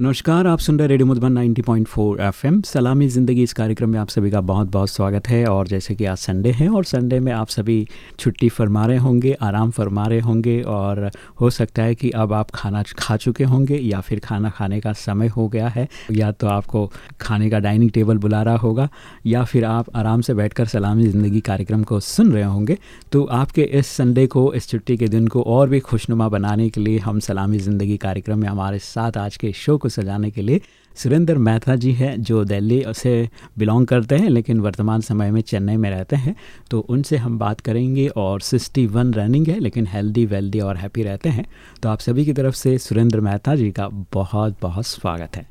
नमस्कार, आप सुन रहे रेडियो मधुबन 90.4 एफएम। सलामी ज़िंदगी, इस कार्यक्रम में आप सभी का बहुत बहुत स्वागत है और जैसे कि आज संडे है और संडे में आप सभी छुट्टी फरमा रहे होंगे, आराम फरमा रहे होंगे और हो सकता है कि अब आप खाना खा चुके होंगे या फिर खाना खाने का समय हो गया है या तो आपको खाने का डाइनिंग टेबल बुला रहा होगा या फिर आप आराम से बैठ सलामी ज़िंदगी कार्यक्रम को सुन रहे होंगे। तो आपके इस संडे को, इस छुट्टी के दिन को और भी खुशनुमा बनाने के लिए हम सलामी ज़िंदगी कार्यक्रम में हमारे साथ आज के शो को सजाने के लिए। सुरेंद्र मेहता जी हैं जो दिल्ली से बिलोंग करते हैं लेकिन वर्तमान समय में चेन्नई में रहते हैं। तो उनसे हम बात करेंगे और सिक्सटी वन रनिंग है लेकिन हेल्दी वेल्दी और हैप्पी रहते हैं। तो आप सभी की तरफ़ से सुरेंद्र मेहता जी का बहुत बहुत स्वागत है।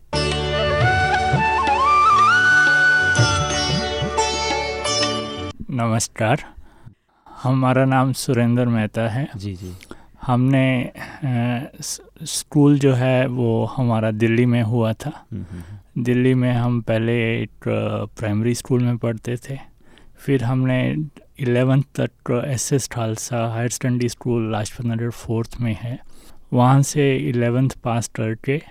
नमस्कार। हमारा नाम सुरेंद्र मेहता है। जी जी। हमने स्कूल जो है वो हमारा दिल्ली में हुआ था। हम्म, हम्म, हम्म। दिल्ली में हम पहले एक प्राइमरी स्कूल में पढ़ते थे। फिर हमने इलेवेंथ तक S S Khalsa higher secondary school Lajpat Nagar fourth में है। वहाँ से इलेवेंथ पास करके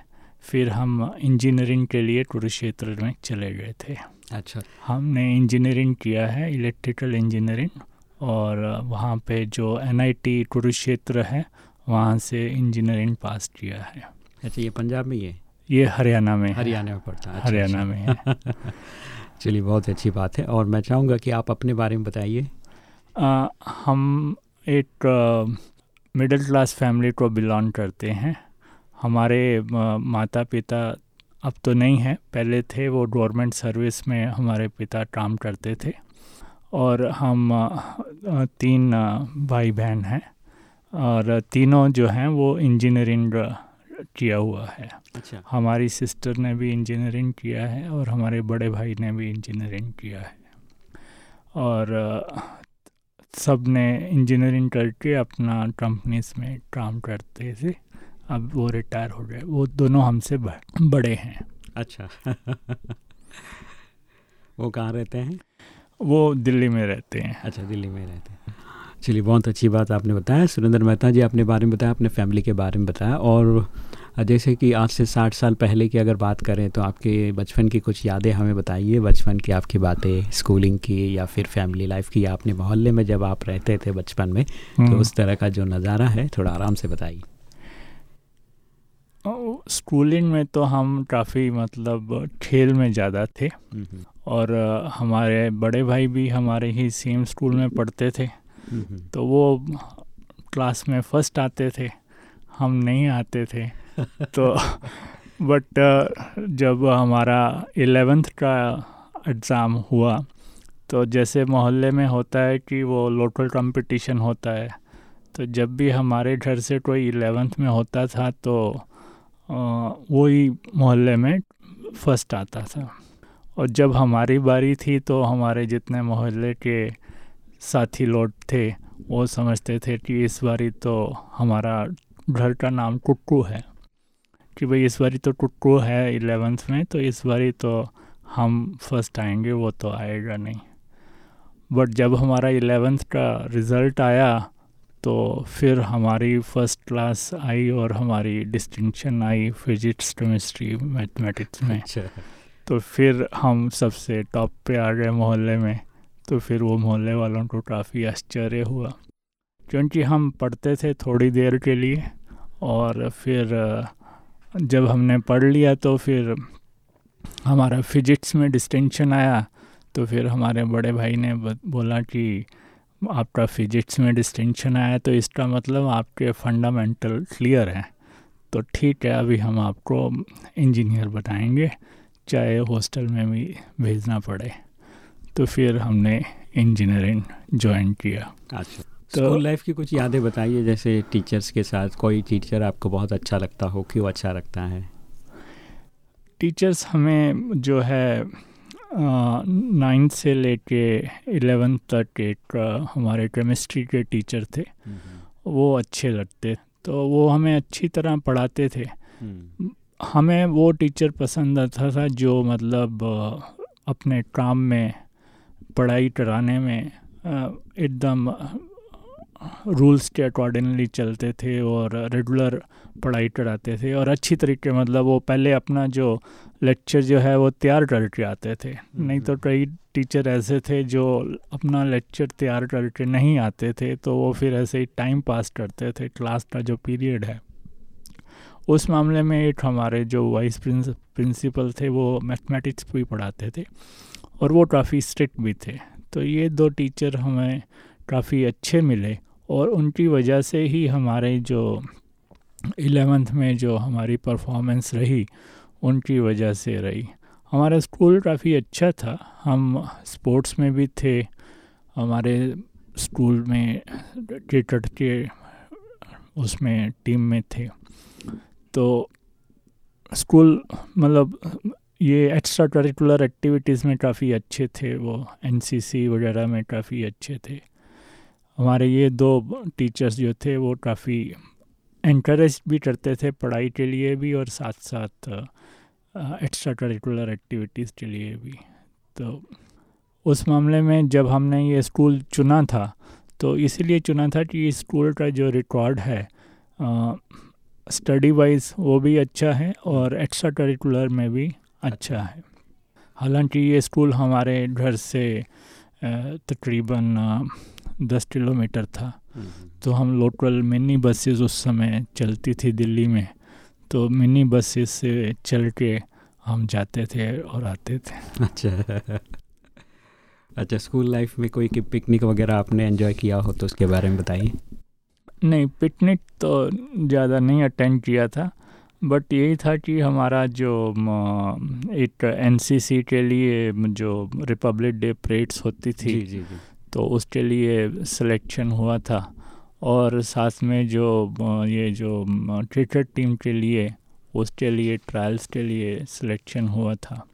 फिर हम इंजीनियरिंग के लिए कुरुक्षेत्र में चले गए थे। अच्छा। हमने इंजीनियरिंग किया है इलेक्ट्रिकल इंजीनियरिंग और वहाँ पे जो एन आई टी कुरुक्षेत्र है वहाँ से इंजीनियरिंग पास किया है। अच्छा ये पंजाब में ही है? ये हरियाणा में हरियाणा में पड़ता है। अच्छा, हरियाणा में है। चलिए बहुत अच्छी बात है। और मैं चाहूँगा कि आप अपने बारे में बताइए। हम एक मिडिल क्लास फैमिली को बिलोंग करते हैं। हमारे माता पिता अब तो नहीं है। पहले थे वो गवर्नमेंट सर्विस में हमारे पिता काम करते थे। और हम तीन भाई बहन हैं और तीनों जो हैं वो इंजीनियरिंग किया हुआ है। अच्छा। हमारी सिस्टर ने भी इंजीनियरिंग किया है और हमारे बड़े भाई ने भी इंजीनियरिंग किया है। और सबने इंजीनियरिंग करके अपना कंपनीज़ में काम करते थे। अब वो रिटायर हो गए। वो दोनों हमसे बड़े हैं। अच्छा। वो कहाँ रहते हैं? वो दिल्ली में रहते हैं। अच्छा दिल्ली में रहते हैं। चलिए बहुत अच्छी बात आपने बताया। सुरेंद्र मेहता जी अपने बारे में बताया अपने फैमिली के बारे में बताया। और जैसे कि आज से साठ साल पहले की अगर बात करें तो आपके बचपन की कुछ यादें हमें बताइए। बचपन की आपकी बातें स्कूलिंग की या फिर फैमिली लाइफ की या अपने मोहल्ले में जब आप रहते थे बचपन में तो हम्म। उस तरह का जो नज़ारा है थोड़ा आराम से बताइए। स्कूलिंग में तो हम काफ़ी मतलब खेल में ज़्यादा थे। हम्म, हम्म। और हमारे बड़े भाई भी हमारे ही सेम स्कूल में पढ़ते थे। तो वो क्लास में फ़र्स्ट आते थे हम नहीं आते थे। तो बट जब हमारा एलेवेंथ का एग्ज़ाम हुआ तो जैसे मोहल्ले में होता है कि वो लोकल कंपटीशन होता है तो जब भी हमारे घर से कोई एलेवेंथ में होता था तो वही मोहल्ले में फ़र्स्ट आता था। और जब हमारी बारी थी तो हमारे जितने मोहल्ले के साथी लोग थे, वो समझते थे कि इस बारी तो हमारा घर का नाम टुक्कू है। कि भाई इस बारी तो टुक्कू है इलेवेंथ में तो इस बारी तो हम फ़र्स्ट आएँगे, वो तो आएगा नहीं। बट जब हमारा इलेवेंथ का रिज़ल्ट आया तो फिर हमारी फ़र्स्ट क्लास आई और हमारी डिस्टिंक्शन आई फिजिक्स, केमिस्ट्री, मैथमेटिक्स में। अच्छा। तो फिर हम सबसे टॉप पे आ गए मोहल्ले में तो फिर वो मोहल्ले वालों को काफ़ी आश्चर्य हुआ। क्योंकि हम पढ़ते थे थोड़ी देर के लिए और फिर, जब हमने पढ़ लिया तो फिर हमारा फिजिक्स में डिस्टिंक्शन आया तो फिर हमारे बड़े भाई ने बोला कि आपका फिजिक्स में डिस्टिंक्शन आया तो इसका मतलब आपके फंडामेंटल क्लियर हैं। तो ठीक है, अभी हम आपको इंजीनियर बताएँगे। चाहे हॉस्टल में भी भेजना पड़े तो फिर हमने इंजीनियरिंग ज्वाइन किया। अच्छा। तो स्कूल लाइफ की कुछ यादें बताइए जैसे टीचर्स के साथ कोई टीचर आपको बहुत अच्छा लगता हो क्यों अच्छा लगता है? टीचर्स हमें जो है नाइन्थ से लेके एलेवेंथ तक एक हमारे केमिस्ट्री के टीचर थे। हम्म, हम्म। वो अच्छे लगते तो वो हमें अच्छी तरह पढ़ाते थे। हम्म। हमें वो टीचर पसंद आता था जो मतलब अपने काम में पढ़ाई कराने में एकदम रूल्स के अकॉर्डिंगली चलते थे और रेगुलर पढ़ाई कराते थे और अच्छी तरीके मतलब वो पहले अपना जो लेक्चर जो है वो तैयार करके आते थे। नहीं तो कई टीचर ऐसे थे जो अपना लेक्चर तैयार करके नहीं आते थे तो वो फिर ऐसे ही टाइम पास करते थे क्लास का जो पीरियड है। उस मामले में एक हमारे जो वाइस प्रिंसिपल थे, वो मैथमेटिक्स भी पढ़ाते थे और वो काफ़ी स्ट्रिक्ट भी थे। तो ये दो टीचर हमें काफ़ी अच्छे मिले और उनकी वजह से ही हमारे जो इलेवेंथ में जो हमारी परफॉर्मेंस रही, उनकी वजह से रही। हमारा स्कूल काफ़ी अच्छा था। हम स्पोर्ट्स में भी थे। हमारे स्कूल में क्रिकेट के उसमें टीम में थे। तो स्कूल मतलब ये एक्स्ट्रा करिकुलर एक्टिविटीज़ में काफ़ी अच्छे थे, वो एनसीसी वगैरह में काफ़ी अच्छे थे। हमारे ये दो टीचर्स जो थे, वो काफ़ी इनक्रेज भी करते थे पढ़ाई के लिए भी और साथ साथ एक्स्ट्रा करिकुलर एक्टिविटीज़ के लिए भी। तो उस मामले में जब हमने ये स्कूल चुना था तो इसीलिए चुना था कि स्कूल का जो रिकॉर्ड है स्टडी वाइज वो भी अच्छा है और एक्स्ट्रा करिकुलर में भी अच्छा है। हालाँकि ये स्कूल हमारे घर से तकरीबन दस किलोमीटर था। तो हम लोकल मिनी बसेस उस समय चलती थी दिल्ली में। तो मिनी बसेस से चल के हम जाते थे और आते थे। अच्छा। अच्छा स्कूल लाइफ में कोई पिकनिक वगैरह आपने एंजॉय किया हो तो उसके बारे में बताइए। नहीं पिकनिक तो ज़्यादा नहीं अटेंड किया था बट यही था कि हमारा जो एक एनसीसी के लिए जो रिपब्लिक डे परेड्स होती थी जी, जी, जी. तो उसके लिए सिलेक्शन हुआ था और साथ में जो ये जो क्रिकेट टीम के लिए उसके लिए ट्रायल्स के लिए सिलेक्शन हुआ था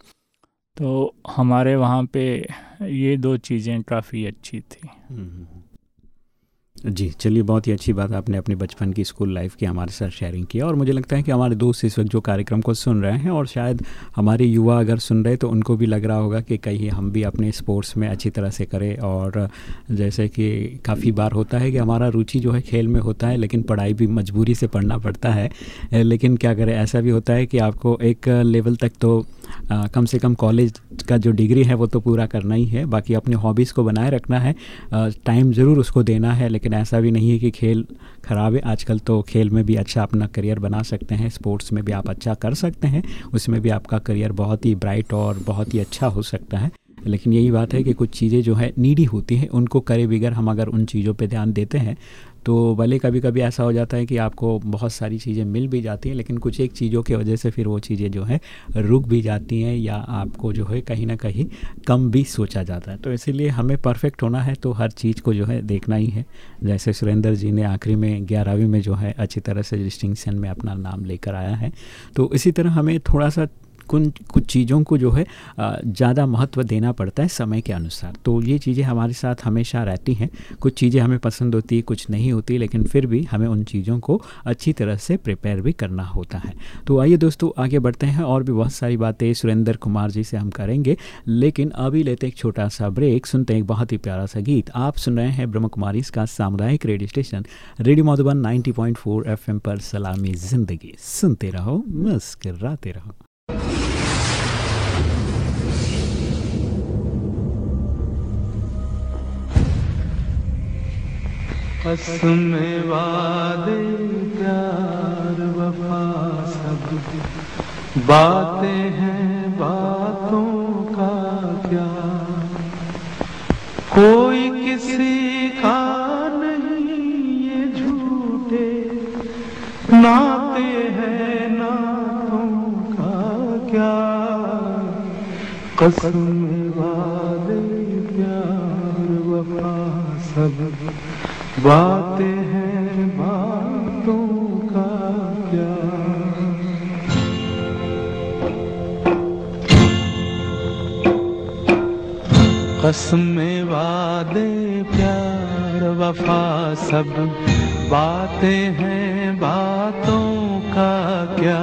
तो हमारे वहाँ पे ये दो चीज़ें काफ़ी अच्छी थी हम्म, हम्म, हम्म। जी चलिए बहुत ही अच्छी बात आपने अपने बचपन की स्कूल लाइफ की हमारे साथ शेयरिंग किया और मुझे लगता है कि हमारे दोस्त इस वक्त जो कार्यक्रम को सुन रहे हैं और शायद हमारे युवा अगर सुन रहे तो उनको भी लग रहा होगा कि कहीं हम भी अपने स्पोर्ट्स में अच्छी तरह से करें और जैसे कि काफ़ी बार होता है कि हमारा रुचि जो है खेल में होता है लेकिन पढ़ाई भी मजबूरी से पढ़ना पड़ता है। लेकिन क्या करें ऐसा भी होता है कि आपको एक लेवल तक तो आ, कम से कम कॉलेज का जो डिग्री है वो तो पूरा करना ही है। बाकी अपने हॉबीज़ को बनाए रखना है। टाइम ज़रूर उसको देना है लेकिन ऐसा भी नहीं है कि खेल ख़राब है। आजकल तो खेल में भी अच्छा अपना करियर बना सकते हैं, स्पोर्ट्स में भी आप अच्छा कर सकते हैं, उसमें भी आपका करियर बहुत ही ब्राइट और बहुत ही अच्छा हो सकता है। लेकिन यही बात है कि कुछ चीज़ें जो है, नीडी होती हैं, उनको करे बगैर हम अगर उन चीज़ों पे ध्यान देते हैं तो भले कभी कभी ऐसा हो जाता है कि आपको बहुत सारी चीज़ें मिल भी जाती हैं, लेकिन कुछ एक चीज़ों की वजह से फिर वो चीज़ें जो है रुक भी जाती हैं या आपको जो है कहीं ना कहीं कम भी सोचा जाता है। तो इसीलिए हमें परफेक्ट होना है तो हर चीज़ को जो है देखना ही है। जैसे सुरेंद्र जी ने आखिरी में, ग्यारहवीं में जो है अच्छी तरह से डिस्टिंक्शन में अपना नाम लेकर आया है। तो इसी तरह हमें थोड़ा सा कुछ कुछ चीज़ों को जो है ज़्यादा महत्व देना पड़ता है समय के अनुसार। तो ये चीज़ें हमारे साथ हमेशा रहती हैं। कुछ चीज़ें हमें पसंद होती है, कुछ नहीं होती, लेकिन फिर भी हमें उन चीज़ों को अच्छी तरह से प्रिपेयर भी करना होता है। तो आइए दोस्तों, आगे बढ़ते हैं। और भी बहुत सारी बातें सुरेंद्र कुमार जी से हम करेंगे। लेकिन अभी लेते एक छोटा सा ब्रेक। सुनते हैं एक बहुत ही प्यारा सा गीत। आप सुन रहे हैं ब्रह्म कुमारी इसका सामुदायिक radio station, radio Madhuban 90.4 FM पर सलामी ज़िंदगी। सुनते रहो, मुस्कराते रहो। कसम वादे, प्यार, वफा, सब। बातें हैं बातों का क्या? कोई किसी का नहीं ये झूठे। नाते कसम वादे प्यार वफा सब बातें हैं बातों का क्या कसम वादे प्यार वफा सब बातें हैं बातों का क्या?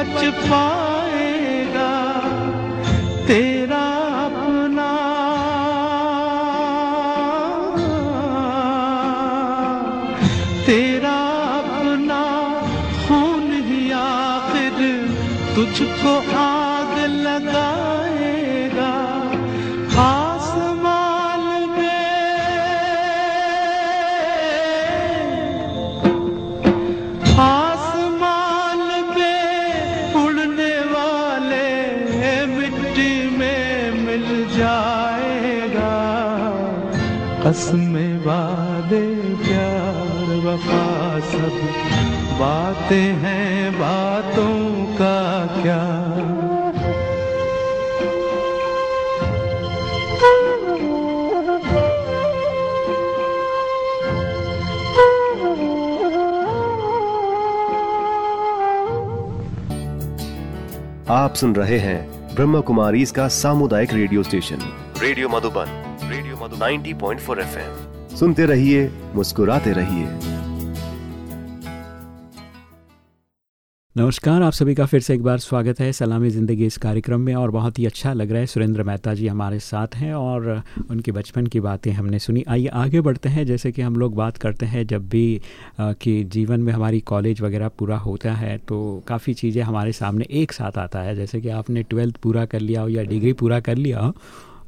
बच पाएगा कसमें वादे, प्यार, वफा, सब। बातें हैं, बातों का क्या? आप सुन रहे हैं ब्रह्म कुमारी इसका सामुदायिक radio station. Radio Madhuban. 90.4 FM सुनते रहिए मुस्कुराते रहिए। नमस्कार आप सभी का फिर से एक बार स्वागत है सलामी ज़िंदगी इस कार्यक्रम में और बहुत ही अच्छा लग रहा है। सुरेंद्र मेहता जी हमारे साथ हैं और उनकी बचपन की बातें हमने सुनी। आइए आगे बढ़ते हैं। जैसे कि हम लोग बात करते हैं जब भी आ, कि जीवन में हमारी कॉलेज वगैरह पूरा होता है तो काफ़ी चीज़ें हमारे सामने एक साथ आता है। जैसे कि आपने ट्वेल्थ पूरा कर लिया हो या डिग्री पूरा कर लिया हो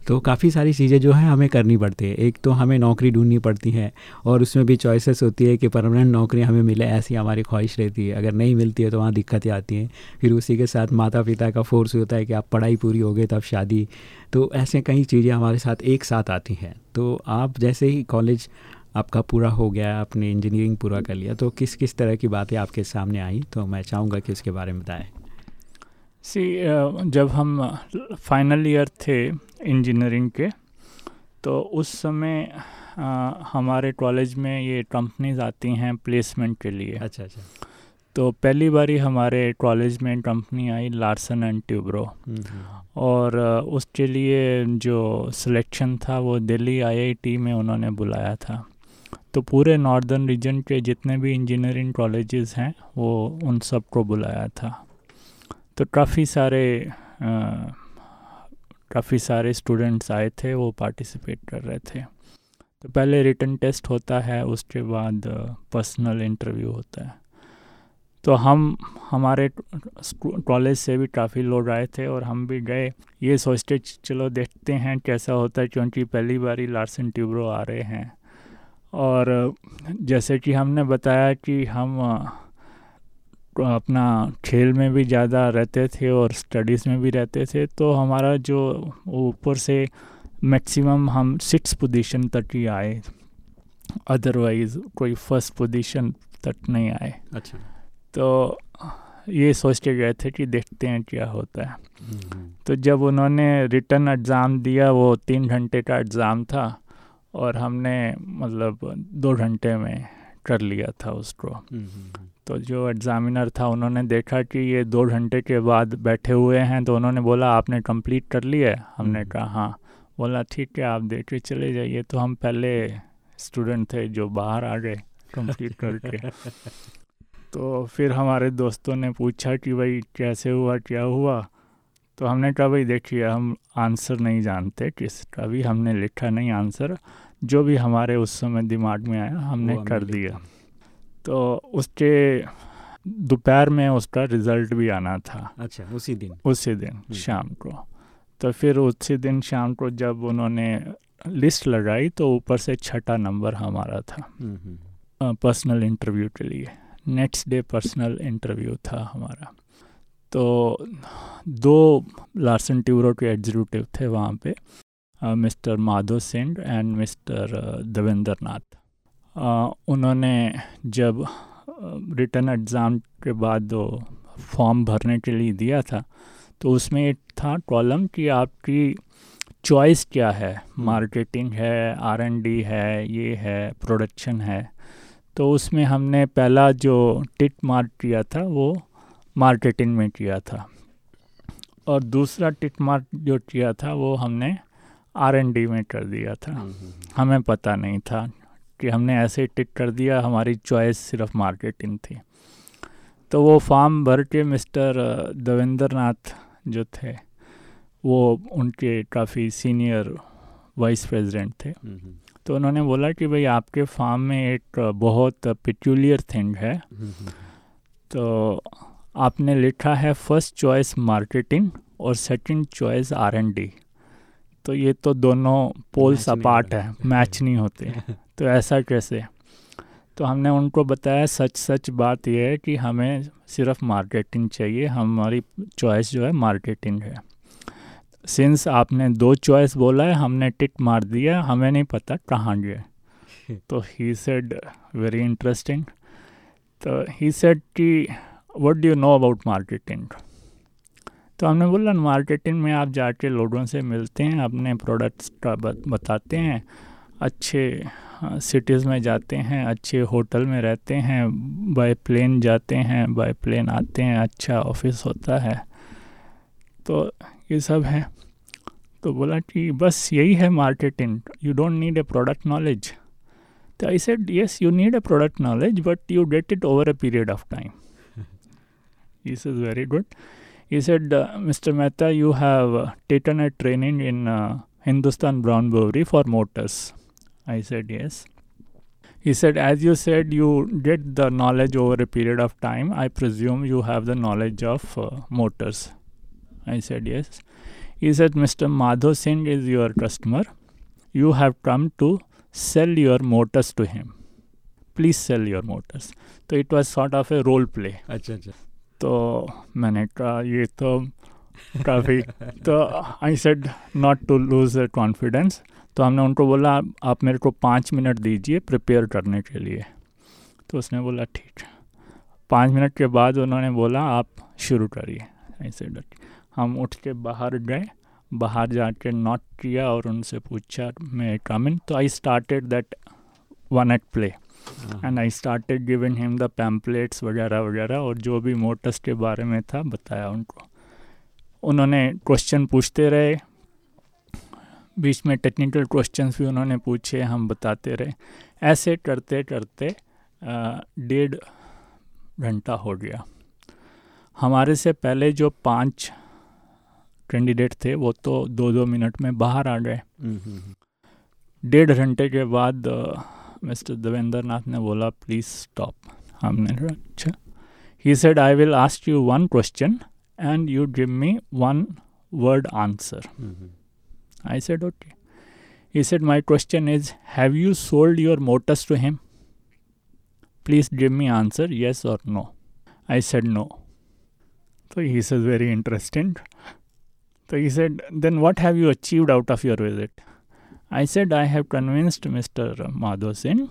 तो काफ़ी सारी चीज़ें जो है हमें करनी पड़ती है। एक तो हमें नौकरी ढूंढनी पड़ती है और उसमें भी चॉइसेस होती है कि परमानेंट नौकरी हमें मिले, ऐसी हमारी ख्वाहिश रहती है। अगर नहीं मिलती है तो वहाँ दिक्कतें आती हैं। फिर उसी के साथ माता पिता का फोर्स होता है कि आप पढ़ाई पूरी हो गई तब शादी। तो ऐसे कई चीज़ें हमारे साथ एक साथ आती हैं। तो आप जैसे ही कॉलेज आपका पूरा हो गया, आपने इंजीनियरिंग पूरा कर लिया तो किस किस तरह की बातें आपके सामने आई? तो मैं चाहूँगा कि उसके बारे में बताएँ। सी जब हम फाइनल ईयर थे इंजीनियरिंग के तो उस समय हमारे कॉलेज में ये कंपनीज़ आती हैं प्लेसमेंट के लिए। अच्छा अच्छा। तो पहली बारी हमारे कॉलेज में कंपनी आई लार्सन एंड ट्यूब्रो और उसके लिए जो सिलेक्शन था वो दिल्ली आईआईटी में उन्होंने बुलाया था। तो पूरे नॉर्दर्न रीजन के जितने भी इंजीनियरिंग कॉलेजेस हैं वो उन सबको बुलाया था। तो काफ़ी सारे काफ़ी सारे स्टूडेंट्स आए थे, वो पार्टिसिपेट कर रहे थे। तो पहले रिटर्न टेस्ट होता है, उसके बाद पर्सनल इंटरव्यू होता है। तो हम, हमारे कॉलेज से भी काफ़ी लोग आए थे और हम भी गए। ये सोचते, चलो देखते हैं कैसा होता है, क्योंकि पहली बारी लार्सन ट्यूब्रो आ रहे हैं। और, जैसे कि हमने बताया कि हम अपना खेल में भी ज़्यादा रहते थे और स्टडीज़ में भी रहते थे तो हमारा जो ऊपर से मैक्सिमम हम सिक्स पोजीशन तक ही आए। अदरवाइज़ कोई फ़र्स्ट पोजीशन तक नहीं आए। अच्छा। तो ये सोच के गए थे कि देखते हैं क्या होता है। तो जब उन्होंने रिटर्न एग्ज़ाम दिया वो तीन घंटे का एग्ज़ाम था और हमने मतलब दो घंटे में कर लिया था उसको। तो जो एग्ज़ामिनर था उन्होंने देखा कि ये दो घंटे के बाद बैठे हुए हैं तो उन्होंने बोला आपने कंप्लीट कर लिया है? हमने कहा हाँ। बोला ठीक है आप देख के चले जाइए। तो हम पहले स्टूडेंट थे जो बाहर आ गए कंप्लीट करके। तो फिर हमारे दोस्तों ने पूछा कि भाई कैसे हुआ क्या हुआ? तो हमने कहा भाई देखिए हम आंसर नहीं जानते किसका भी हमने लिखा नहीं आंसर जो भी हमारे उस समय दिमाग में आया हमने कर दिया। तो उसके दोपहर में उसका रिज़ल्ट भी आना था। अच्छा उसी दिन। उसी दिन हम्म। शाम को। तो फिर उसी दिन शाम को जब उन्होंने लिस्ट लगाई तो ऊपर से छठा नंबर हमारा था। Personal hmm, interview hmm. के लिए। नेक्स्ट डे पर्सनल इंटरव्यू था हमारा। तो दो लार्सन ट्यूरो के एग्जीक्यूटिव थे वहाँ पे mister Madhav Singh and mister Devendra Nath उन्होंने जब रिटर्न एग्ज़ाम के बाद फॉर्म भरने के लिए दिया था तो उसमें एक था कॉलम कि आपकी चॉइस क्या है? Marketing hmm. है आर एन डी है ये है प्रोडक्शन है। तो उसमें हमने पहला जो टिक मार्क किया था वो मार्केटिंग में किया था। और दूसरा टिक मार्क जो किया था वो हमने आर एन डी में कर दिया था। हम्म, हम्म, हमें पता नहीं था। कि हमने ऐसे टिक कर दिया हमारी चॉइस सिर्फ़ मार्केटिंग थी। तो वो फॉर्म भर के मिस्टर देवेंद्र नाथ जो थे वो उनके काफ़ी सीनियर वाइस प्रेसिडेंट थे। हम्म, हम्म। तो उन्होंने बोला कि भाई आपके फार्म में एक बहुत पिक्यूलियर थिंग है। हम्म, तो आपने लिखा है फ़र्स्ट चॉइस मार्केटिंग और second choice R and D तो ये तो दोनों पोल्स अपार्ट है मैच नहीं होते। तो ऐसा कैसे? तो हमने उनको बताया सच सच बात यह है कि हमें सिर्फ़ मार्केटिंग चाहिए हमारी चॉइस जो है मार्केटिंग है। सिंस आपने दो चॉइस बोला है हमने टिक मार दिया हमें नहीं पता कहाँ गए। तो ही सेड वेरी इंटरेस्टिंग तो ही सेड कि what do you know about marketing तो हमने बोला मार्केटिंग में आप जाके लोगों से मिलते हैं अपने प्रोडक्ट्स का बताते हैं अच्छे सिटीज़ में जाते हैं अच्छे होटल में रहते हैं बाय प्लेन जाते हैं बाय प्लेन आते हैं अच्छा ऑफ़िस होता है। तो ये सब है। तो बोला कि बस यही है marketing you don't need a product knowledge तो I said yes you need a product knowledge but you get it over a period of time this is very good He said, uh, Mr. Mehta, you have uh, taken a training in uh, Hindustan Brown Brewery for motors. I said, yes. He said, as you said, you get the knowledge over a period of time. I presume you have the knowledge of motors. I said, yes. He said, Mr. Madho Singh is your customer. You have come to sell your motors to him. Please sell your motors. So it was sort of a role play. Achha, achha. तो मैंने कहा ये तो काफ़ी तो I said not to lose confidence तो हमने उनको बोला आप मेरे को पाँच मिनट दीजिए प्रिपेयर करने के लिए. तो उसने बोला ठीक. पाँच मिनट के बाद उन्होंने बोला आप शुरू करिए. आई सेड हम उठ के बाहर गए बाहर जाके नॉट किया और उनसे पूछा मैं कम इन तो I started that one at play and I started giving him the pamphlets वगैरह वगैरह और जो भी मोटर्स के बारे में था बताया उनको। उन्होंने क्वेश्चन पूछते रहे। बीच में टेक्निकल क्वेश्चंस भी उन्होंने पूछे हम बताते रहे। ऐसे करते करते डेढ़ घंटा हो गया। हमारे से पहले जो पाँच कैंडिडेट थे वो तो दो दो मिनट में बाहर आ गए। हम्म, हम्म, हम्म। डेढ़ घंटे के बाद मिस्टर देवेंद्र नाथ ने बोला प्लीज़ स्टॉप हमने अच्छा. He said I will ask you one question and you give me one word answer I said okay he said my question is have you sold your motors to him please give me answer yes और no I said no तो he says very interesting तो he said then what have you achieve out of your visit I said I have convinced Mr. Madhav Singh,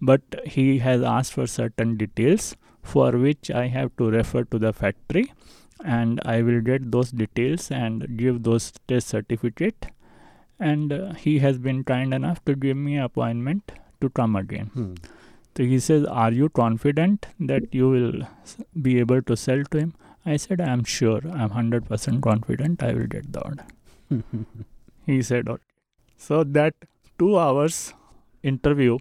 but he has asked for certain details for which I have to refer to the factory and I will get those details and give those test certificate and uh, he has been kind enough to give me appointment to come again. Hmm. So he says, Are you confident that you will be able to sell to him? I said, I am sure. I am 100% confident I will get the order. he said. So that two hours interview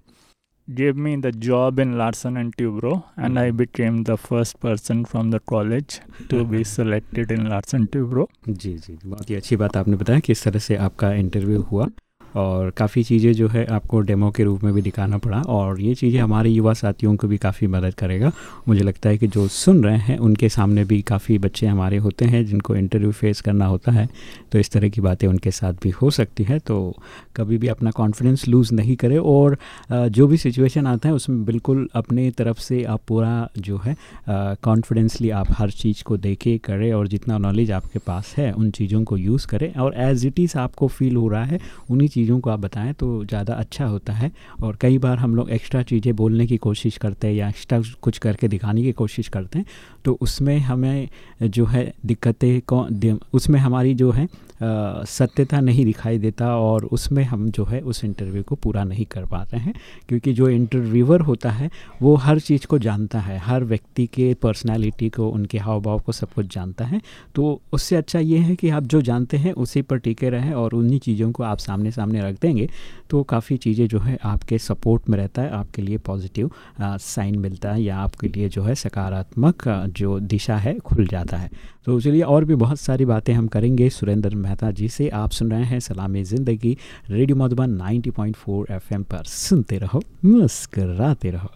gave me the job in Larson and Tubro, and I became the first person from the college to be selected in Larson Tubro. जी जी बहुत ही अच्छी बात आपने बताया किस तरह से आपका इंटरव्यू हुआ और काफ़ी चीज़ें जो है आपको डेमो के रूप में भी दिखाना पड़ा और ये चीज़ें हमारे युवा साथियों को भी काफ़ी मदद करेगा। मुझे लगता है कि जो सुन रहे हैं, उनके सामने भी काफ़ी बच्चे हमारे होते हैं जिनको इंटरव्यू फेस करना होता है। तो इस तरह की बातें उनके साथ भी हो सकती है। तो कभी भी अपना कॉन्फिडेंस लूज़ नहीं करें और जो भी सिचुएशन आता है, उसमें बिल्कुल अपने तरफ़ से आप पूरा जो है कॉन्फिडेंसली आप हर चीज़ को देखें, करें और जितना नॉलेज आपके पास है, उन चीज़ों को यूज़ करें और एज इट इज़ आपको फील हो रहा है, उन्हीं चीज़ों को आप बताएँ तो ज़्यादा अच्छा होता है। और कई बार हम लोग एक्स्ट्रा चीज़ें बोलने की कोशिश करते हैं या एक्स्ट्रा कुछ करके दिखाने की कोशिश करते हैं तो उसमें हमें जो है दिक्कतें कौन, उसमें हमारी जो है सत्यता नहीं दिखाई देता और उसमें हम जो है उस इंटरव्यू को पूरा नहीं कर पाते हैं, क्योंकि जो इंटरव्यूअर होता है, वो हर चीज़ को जानता है, हर व्यक्ति के पर्सनालिटी को, उनके हाव भाव को सब कुछ जानता है। तो उससे अच्छा ये है कि आप जो जानते हैं, उसी पर टिके रहें और उन्हीं चीज़ों को आप सामने सामने रख देंगे तो काफ़ी चीज़ें जो है आपके सपोर्ट में रहता है, आपके लिए पॉजिटिव साइन मिलता है या आपके लिए जो है सकारात्मक जो दिशा है, खुल जाता है। तो चलिए और भी बहुत सारी बातें हम करेंगे, सुरेंद्र मेहता जी से आप सुन रहे हैं सलामी ज़िंदगी, रेडियो मधुबन 90.4 एफएम पर। सुनते रहो, मुस्कराते रहो।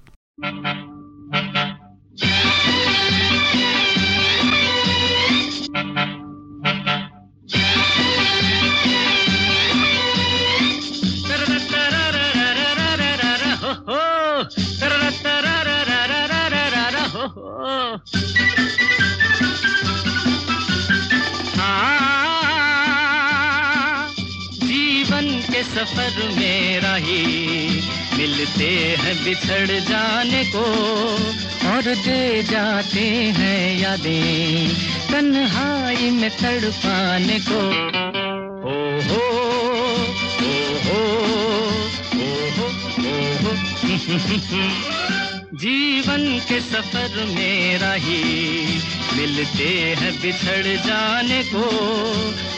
सफ़र मेरा ही। मिलते हैं बिछड़ जाने को, और दे जाते हैं यादें तन्हाई में तड़पाने को। ओ हो ओ हो ओ हो ओ हो जीवन के सफ़र मेरा ही। मिलते हैं बिछड़ जाने को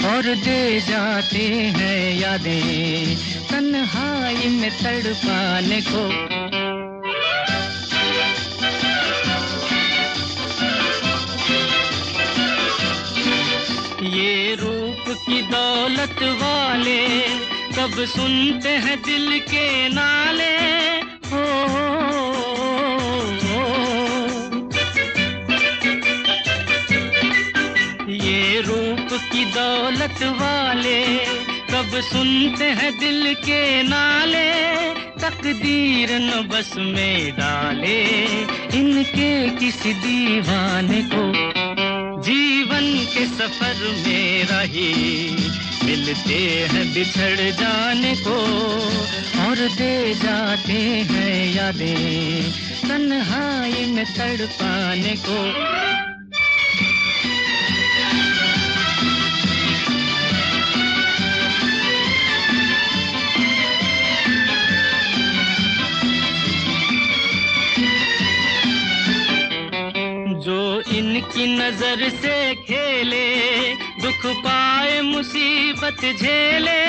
और दे जाते हैं यादें तन्हाई में तड़पाने को। ये रूप की दौलत वाले कब सुनते हैं दिल के नाले? दौलत वाले, कब सुनते हैं दिल के नाले, तकदीर न बस में डाले इनके किसी दीवाने को। जीवन के सफ़र में रही मिलते हैं बिछड़ जाने को, और दे जाते हैं यादें, तन्हाई में तड़पाने को। की नज़र से खेले दुख पाए मुसीबत झेले।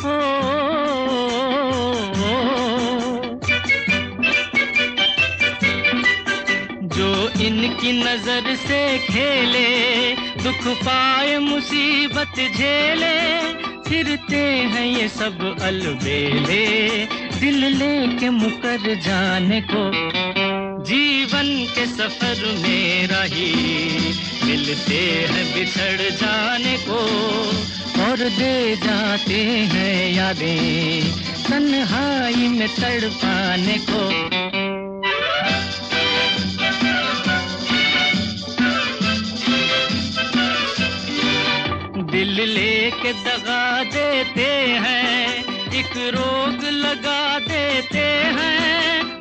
हो, जो इनकी नज़र से खेले दुख पाए मुसीबत झेले। फिरते हैं ये सब अलबेले दिल लेके मुकर जाने को। जीवन के सफ़र में रही मिलते हैं बिछड़ जाने को और दे जाते हैं यादें तन्हाई में तड़पाने को। दिल लेके दगा देते हैं, एक रोग लगा देते हैं।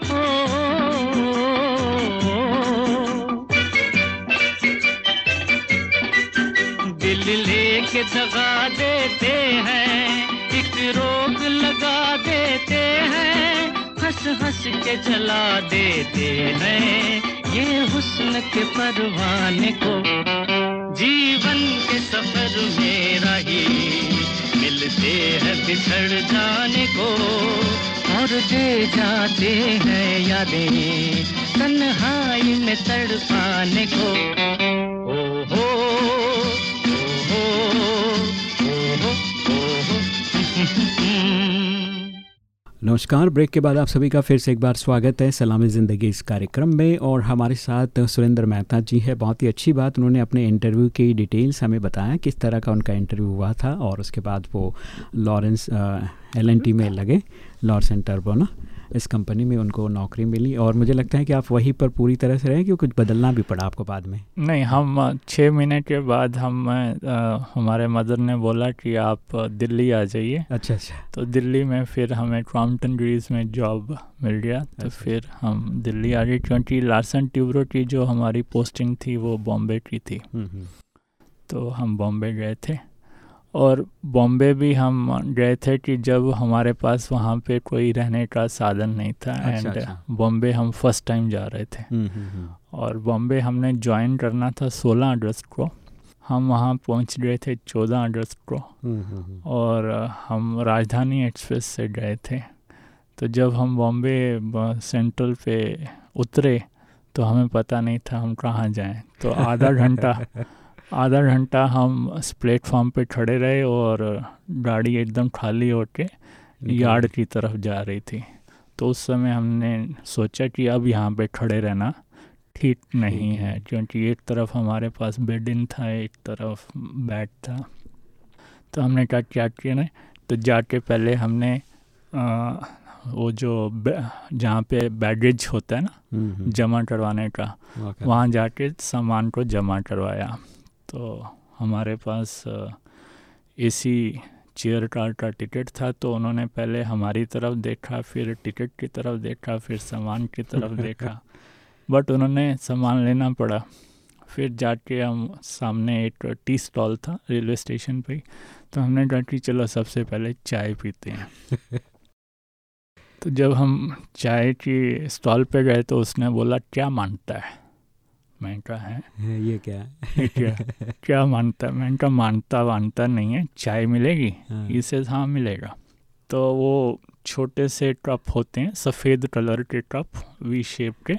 के दगा देते हैं, एक रोग लगा देते हैं, हंस हंस के जला देते हैं। ये हुस्न के परवाने को जीवन के सफ़र में रही मिलते हैं बिछड़ जाने को। और दे जाते हैं यादें तन्हाई में तड़पाने को। ओ हो नमस्कार, ब्रेक के बाद आप सभी का फिर से एक बार स्वागत है सलामी ज़िंदगी इस कार्यक्रम में और हमारे साथ सुरेंद्र मेहता जी है। बहुत ही अच्छी बात, उन्होंने अपने इंटरव्यू की डिटेल्स हमें बताया किस तरह का उनका इंटरव्यू हुआ था और उसके बाद वो लॉरेंस एलएनटी में लगे लॉर्स एंड टर्बो ना इस कंपनी में उनको नौकरी मिली और मुझे लगता है कि आप वहीं पर पूरी तरह से रहे कि कुछ बदलना भी पड़ा आपको बाद में। नहीं हम छः महीने के बाद हम आ, हमारे मदर ने बोला कि आप दिल्ली आ जाइए। अच्छा अच्छा। तो दिल्ली में फिर हमें क्रॉम्पटन ग्रीज में जॉब मिल गया। तो अच्छा। फिर हम दिल्ली आ गए क्योंकि लार्सन ट्यूबरो की जो हमारी पोस्टिंग थी वो बॉम्बे की थी। हम्म, हम्म। तो हम बॉम्बे गए थे। और बॉम्बे भी हम गए थे कि जब हमारे पास वहाँ पे कोई रहने का साधन नहीं था एंड अच्छा, अच्छा। बॉम्बे हम फ़र्स्ट टाइम जा रहे थे। हम्म, हम्म, हम्म। और बॉम्बे हमने ज्वाइन करना था 16 अगस्त को। हम वहाँ पहुँच गए थे 14 अगस्त को। और हम राजधानी एक्सप्रेस से गए थे। तो जब हम बॉम्बे सेंट्रल पे उतरे तो हमें पता नहीं था हम कहाँ जाएँ। तो आधा घंटा आधा घंटा हम प्लेटफॉर्म पे खड़े रहे और गाड़ी एकदम खाली होके यार्ड की तरफ़ जा रही थी। तो उस समय हमने सोचा कि अब यहाँ पे खड़े रहना ठीक नहीं है। क्योंकि एक तरफ़ हमारे पास बेड इन था एक तरफ़ बेड था। तो हमने कहा क्या किया तो जाके पहले हमने आ, वो जो जहाँ पे बैगेज होता है ना हम्म, हम्म। जमा करवाने का वहाँ जाके सामान को जमा करवाया। तो हमारे पास एसी चेयर कार का टिकट था तो उन्होंने पहले हमारी तरफ़ देखा फिर टिकट की तरफ़ देखा फिर सामान की तरफ़ देखा। बट उन्होंने सामान लेना पड़ा। फिर जाके हम सामने एक टी स्टॉल था रेलवे स्टेशन पे तो हमने कहा कि चलो सबसे पहले चाय पीते हैं। तो जब हम चाय की स्टॉल पे गए तो उसने बोला क्या मानता है? मैंने कहा है ये क्या? क्या क्या मानता मैंने कहा मानता वानता नहीं है। चाय मिलेगी? हाँ। इसे हाँ मिलेगा। तो वो छोटे से कप होते हैं सफ़ेद कलर के कप वी शेप के।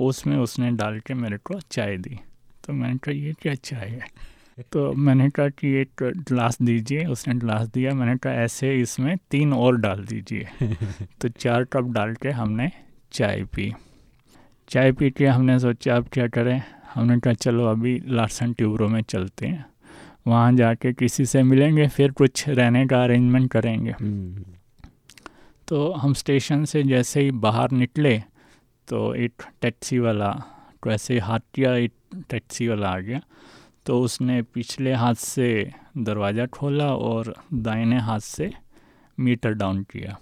उसमें उसने डाल के मेरे को चाय दी। तो मैंने कहा ये क्या चाय है? तो मैंने कहा कि एक गिलास दीजिए। उसने गिलास दिया। मैंने कहा ऐसे इसमें तीन और डाल दीजिए। तो चार कप डाल के हमने चाय पी। चाय पी के हमने सोचा अब क्या करें? हमने कहा चलो अभी लार्सन ट्यूबरो में चलते हैं। वहाँ जाके किसी से मिलेंगे फिर कुछ रहने का अरेंजमेंट करेंगे। हम्म। तो हम स्टेशन से जैसे ही बाहर निकले तो एक टैक्सी वाला तो ऐसे हाथ किया एक टैक्सी वाला आ गया। तो उसने पिछले हाथ से दरवाज़ा खोला और दाहिने हाथ से मीटर डाउन किया।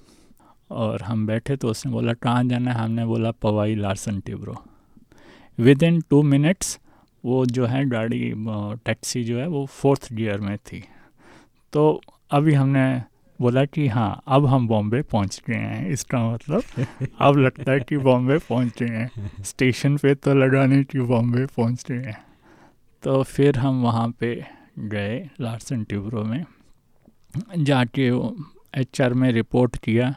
और हम बैठे तो उसने बोला, कहाँ जाना है? हमने बोला, Powai Larsen Toubro. Within two minutes वो जो है गाड़ी टैक्सी जो है वो फोर्थ गियर में थी। तो अभी हमने बोला कि हाँ अब हम बॉम्बे पहुँच गए हैं। इसका मतलब अब लगता है कि बॉम्बे पहुँच गए हैं। स्टेशन पे तो लगा नहीं कि बॉम्बे पहुँच गए हैं। तो फिर हम वहाँ पे गए लार्सन ट्यूब्रो में। जाके एच में रिपोर्ट किया।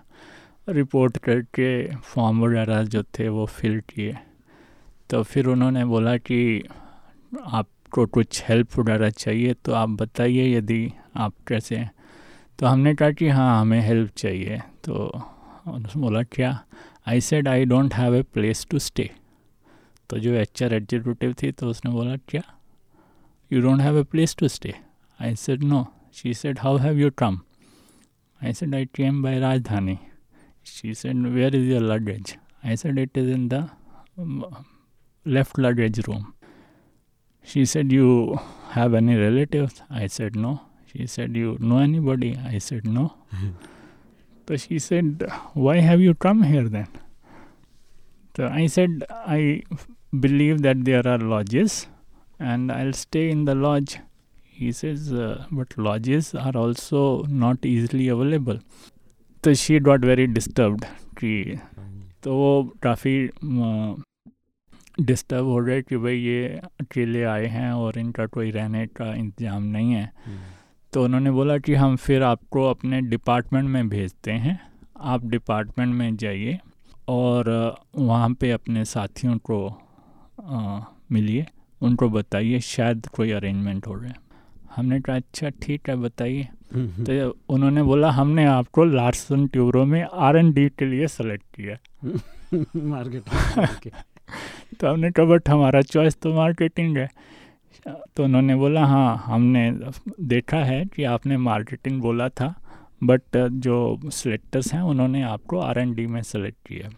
रिपोर्ट करके फॉर्म वगैरह जो थे वो फिल किए। तो फिर उन्होंने बोला कि आपको कुछ हेल्प वगैरह चाहिए तो आप बताइए यदि आप कैसे तो हमने कहा कि हाँ हमें हेल्प चाहिए। तो उसने बोला, क्या? I said I don't have a place to stay तो जो एच आर एग्जीक्यूटिव थी तो उसने बोला, क्या? You don't have a place to stay I said no she said how have you come I said I came by Rajdhani She said, Where is your luggage? I said, It is in the um, left luggage room. She said, You have any relatives? I said, No. She said, You know anybody? I said, No. so she said, Why have you come here then? So I said, I believe that there are lodges and I'll stay in the lodge. He says, uh, But lodges are also not easily available. तो she got very disturbed कि तो वो काफ़ी disturb हो गए कि भाई ये अकेले आए हैं और इनका कोई रहने का इंतज़ाम नहीं है। तो उन्होंने बोला कि हम फिर आपको अपने डिपार्टमेंट में भेजते हैं। आप डिपार्टमेंट में जाइए और, वहाँ पे अपने साथियों को मिलिए। उनको बताइए शायद कोई अरेंजमेंट हो रहा है। हमने कहा अच्छा ठीक है बताइए। हम्म, तो उन्होंने बोला हमने आपको लार्सन ट्यूरो में आर एन डी के लिए सेलेक्ट किया। मार्केट तो हमने कहा बट हमारा चॉइस तो मार्केटिंग है। तो उन्होंने बोला हाँ हमने देखा है कि आपने मार्केटिंग बोला था बट जो सिलेक्टर्स हैं उन्होंने आपको आर एन डी में सेलेक्ट किया।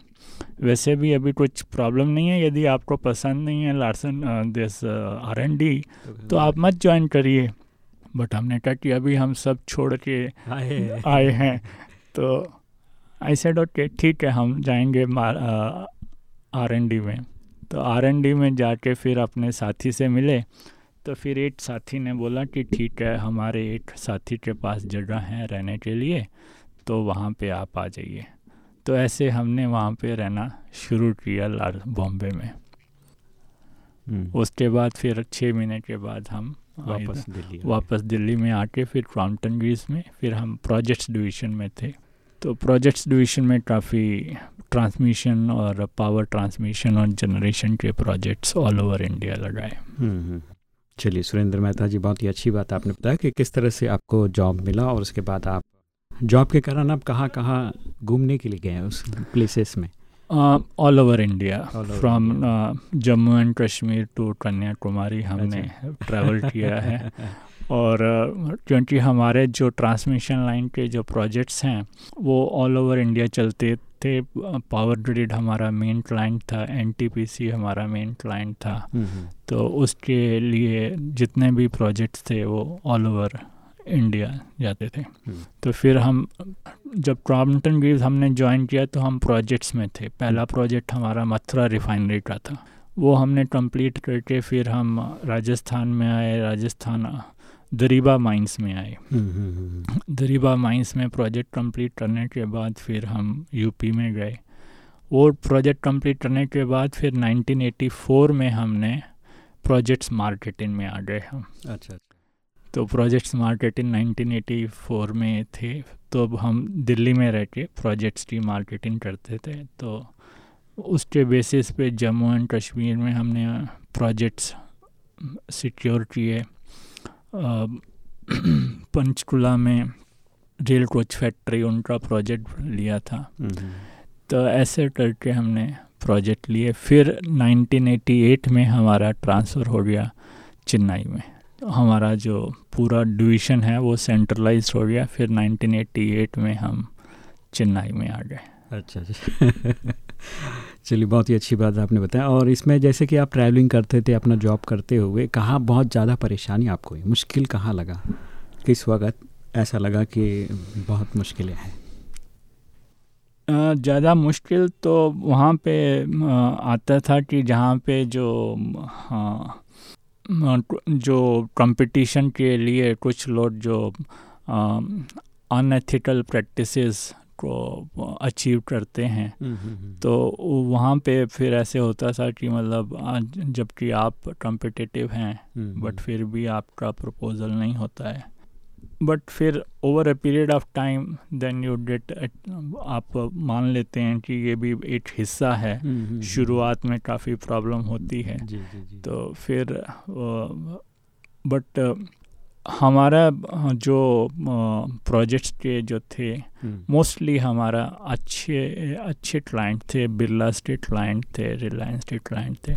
वैसे भी अभी कुछ प्रॉब्लम नहीं है यदि आपको पसंद नहीं है Larsen this R and D तो आप मत ज्वाइन करिए। बट हमने कहा कि अभी हम सब छोड़ के आए आए हैं। तो आई सेड ओके ठीक है हम जाएँगे आर एन डी में। तो आर एन डी में जाके फिर अपने साथी से मिले। तो फिर एक साथी ने बोला कि ठीक है हमारे एक साथी के पास जगह है रहने के लिए तो वहाँ पे आप आ जाइए। तो ऐसे हमने वहाँ पे रहना शुरू किया लार बॉम्बे में। हम्म, उसके बाद फिर छः महीने के बाद हम वापस दिल्ली वापस दिल्ली में आके फिर क्रॉम्पटन ग्रीस में फिर हम प्रोजेक्ट्स डिवीज़न में थे तो प्रोजेक्ट्स डिवीज़न में काफ़ी ट्रांसमिशन और पावर ट्रांसमिशन और जनरेशन के प्रोजेक्ट्स ऑल ओवर इंडिया लगाए गए। हम्म, हम्म। चलिए सुरेंद्र मेहता जी बहुत ही अच्छी बात आपने बताया कि किस तरह से आपको जॉब मिला और उसके बाद आप जॉब के कारण आप कहाँ कहाँ घूमने के लिए गए उस प्लेसेस में all over India All over from Jammu and Kashmir to Kanyakumari हमने ट्रैवल किया है। और अ, क्योंकि हमारे जो ट्रांसमिशन लाइन के जो प्रोजेक्ट्स हैं वो ऑल ओवर इंडिया चलते थे। पावर ग्रिड हमारा मेन क्लाइंट था एनटीपीसी हमारा मेन क्लाइंट था। हम्म, हम्म, तो उसके लिए जितने भी प्रोजेक्ट्स थे वो ऑल ओवर इंडिया जाते थे। हम्म। तो फिर हम जब क्रॉम्पटन ग्रीव्स हमने ज्वाइन किया तो हम प्रोजेक्ट्स में थे। पहला प्रोजेक्ट हमारा मथुरा रिफाइनरी का था। वो हमने कंप्लीट करके फिर हम राजस्थान में आए राजस्थान दरीबा माइंस में आए। हम्म, हम्म, हम्म, दरीबा माइंस में प्रोजेक्ट कंप्लीट करने के बाद फिर हम यूपी में गए। वो प्रोजेक्ट कंप्लीट करने के बाद फिर 1984 में हमने प्रोजेक्ट्स मार्केटिंग में आ गए हम। अच्छा। तो प्रोजेक्ट्स मार्केटिंग 1984 में थे तो अब हम दिल्ली में रह के प्रोजेक्ट्स की मार्केटिंग करते थे तो उसके बेसिस पे जम्मू एंड कश्मीर में हमने प्रोजेक्ट्स सिक्योर किए। पंचकुला में रेल कोच फैक्ट्री उनका प्रोजेक्ट लिया था। तो ऐसे करके हमने प्रोजेक्ट लिए। फिर 1988 में हमारा ट्रांसफ़र हो गया चेन्नई में। हमारा जो पूरा डिवीज़न है वो सेंट्रलाइज हो गया। फिर 1988 में हम चेन्नई में आ गए। अच्छा अच्छा चलिए बहुत ही अच्छी बात आपने बताया। और इसमें जैसे कि आप ट्रैवलिंग करते थे अपना जॉब करते हुए कहाँ बहुत ज़्यादा परेशानी आपको हुई? मुश्किल कहाँ लगा? किस वक्त ऐसा लगा कि बहुत मुश्किलें हैं? ज़्यादा मुश्किल तो वहाँ पे आता था कि जहाँ पे जो हाँ जो कंपटीशन के लिए कुछ लोग जो अनएथिकल प्रैक्टिसेस को अचीव करते हैं। तो वहाँ पे फिर ऐसे होता था कि मतलब जबकि आप कम्पिटिटिव हैं बट फिर भी आपका प्रपोजल नहीं होता है। बट फिर over a period of time then you get आप मान लेते हैं कि ये भी एक हिस्सा है। शुरुआत में काफ़ी प्रॉब्लम होती है। जी जी जी। तो फिर बट हमारा जो प्रोजेक्ट्स के जो थे हम्म, मोस्टली हमारा अच्छे अच्छे क्लाइंट थे। बिरला स्टेट क्लाइंट थे रिलायंस के क्लाइंट थे।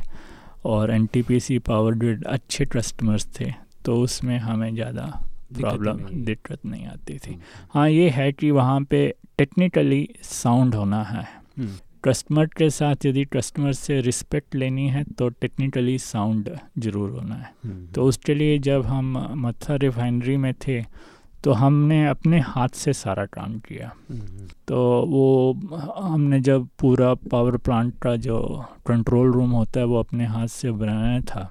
और एनटीपीसी पावर ग्रिड अच्छे कस्टमर्स थे। तो उसमें हमें ज़्यादा प्रॉब्लम दिक्कत नहीं आती थी। हम्म, हाँ ये है कि वहाँ पे टेक्निकली साउंड होना है। हम्म, कस्टमर के साथ यदि कस्टमर से रिस्पेक्ट लेनी है तो टेक्निकली साउंड ज़रूर होना है। हम्म, तो उसके लिए जब हम मत्था रिफाइनरी में थे तो हमने अपने हाथ से सारा काम किया। हम्म, तो वो हमने जब पूरा पावर प्लांट का जो कंट्रोल रूम होता है वो अपने हाथ से बनाया था।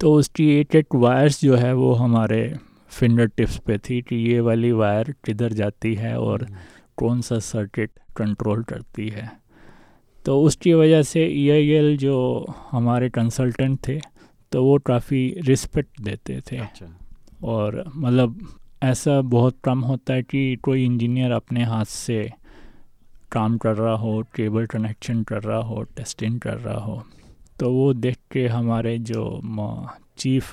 तो उसकी एक एक वायर्स जो है वो हमारे फिंगर टिप्स पे थी कि ये वाली वायर किधर जाती है और कौन सा सर्किट कंट्रोल करती है। तो उसकी वजह से ई जो हमारे कंसल्टेंट थे तो वो काफ़ी रिस्पेक्ट देते थे। अच्छा। और मतलब ऐसा बहुत कम होता है कि कोई इंजीनियर अपने हाथ से काम कर रहा हो केबल कनेक्शन कर रहा हो टेस्टिंग कर रहा हो तो वो देख के हमारे जो चीफ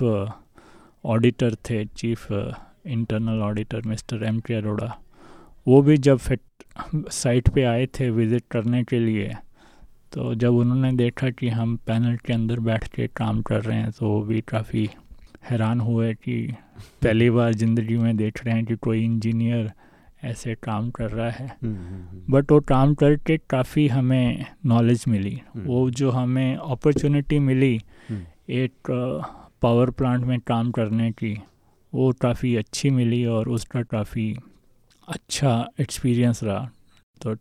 ऑडिटर थे chief internal auditor mister M K Arora वो भी जब फिट साइट पे आए थे विज़िट करने के लिए तो जब उन्होंने देखा कि हम पैनल के अंदर बैठ के काम कर रहे हैं तो वो भी काफ़ी हैरान हुए कि पहली बार ज़िंदगी में देख रहे हैं कि कोई इंजीनियर ऐसे काम कर रहा है बट हम्म, हम्म, वो काम करके काफ़ी हमें नॉलेज मिली हम्म। वो जो हमें अपॉर्चुनिटी मिली हम्म। एक पावर प्लांट में काम करने की वो काफ़ी अच्छी मिली और उसका काफ़ी अच्छा एक्सपीरियंस रहा। तो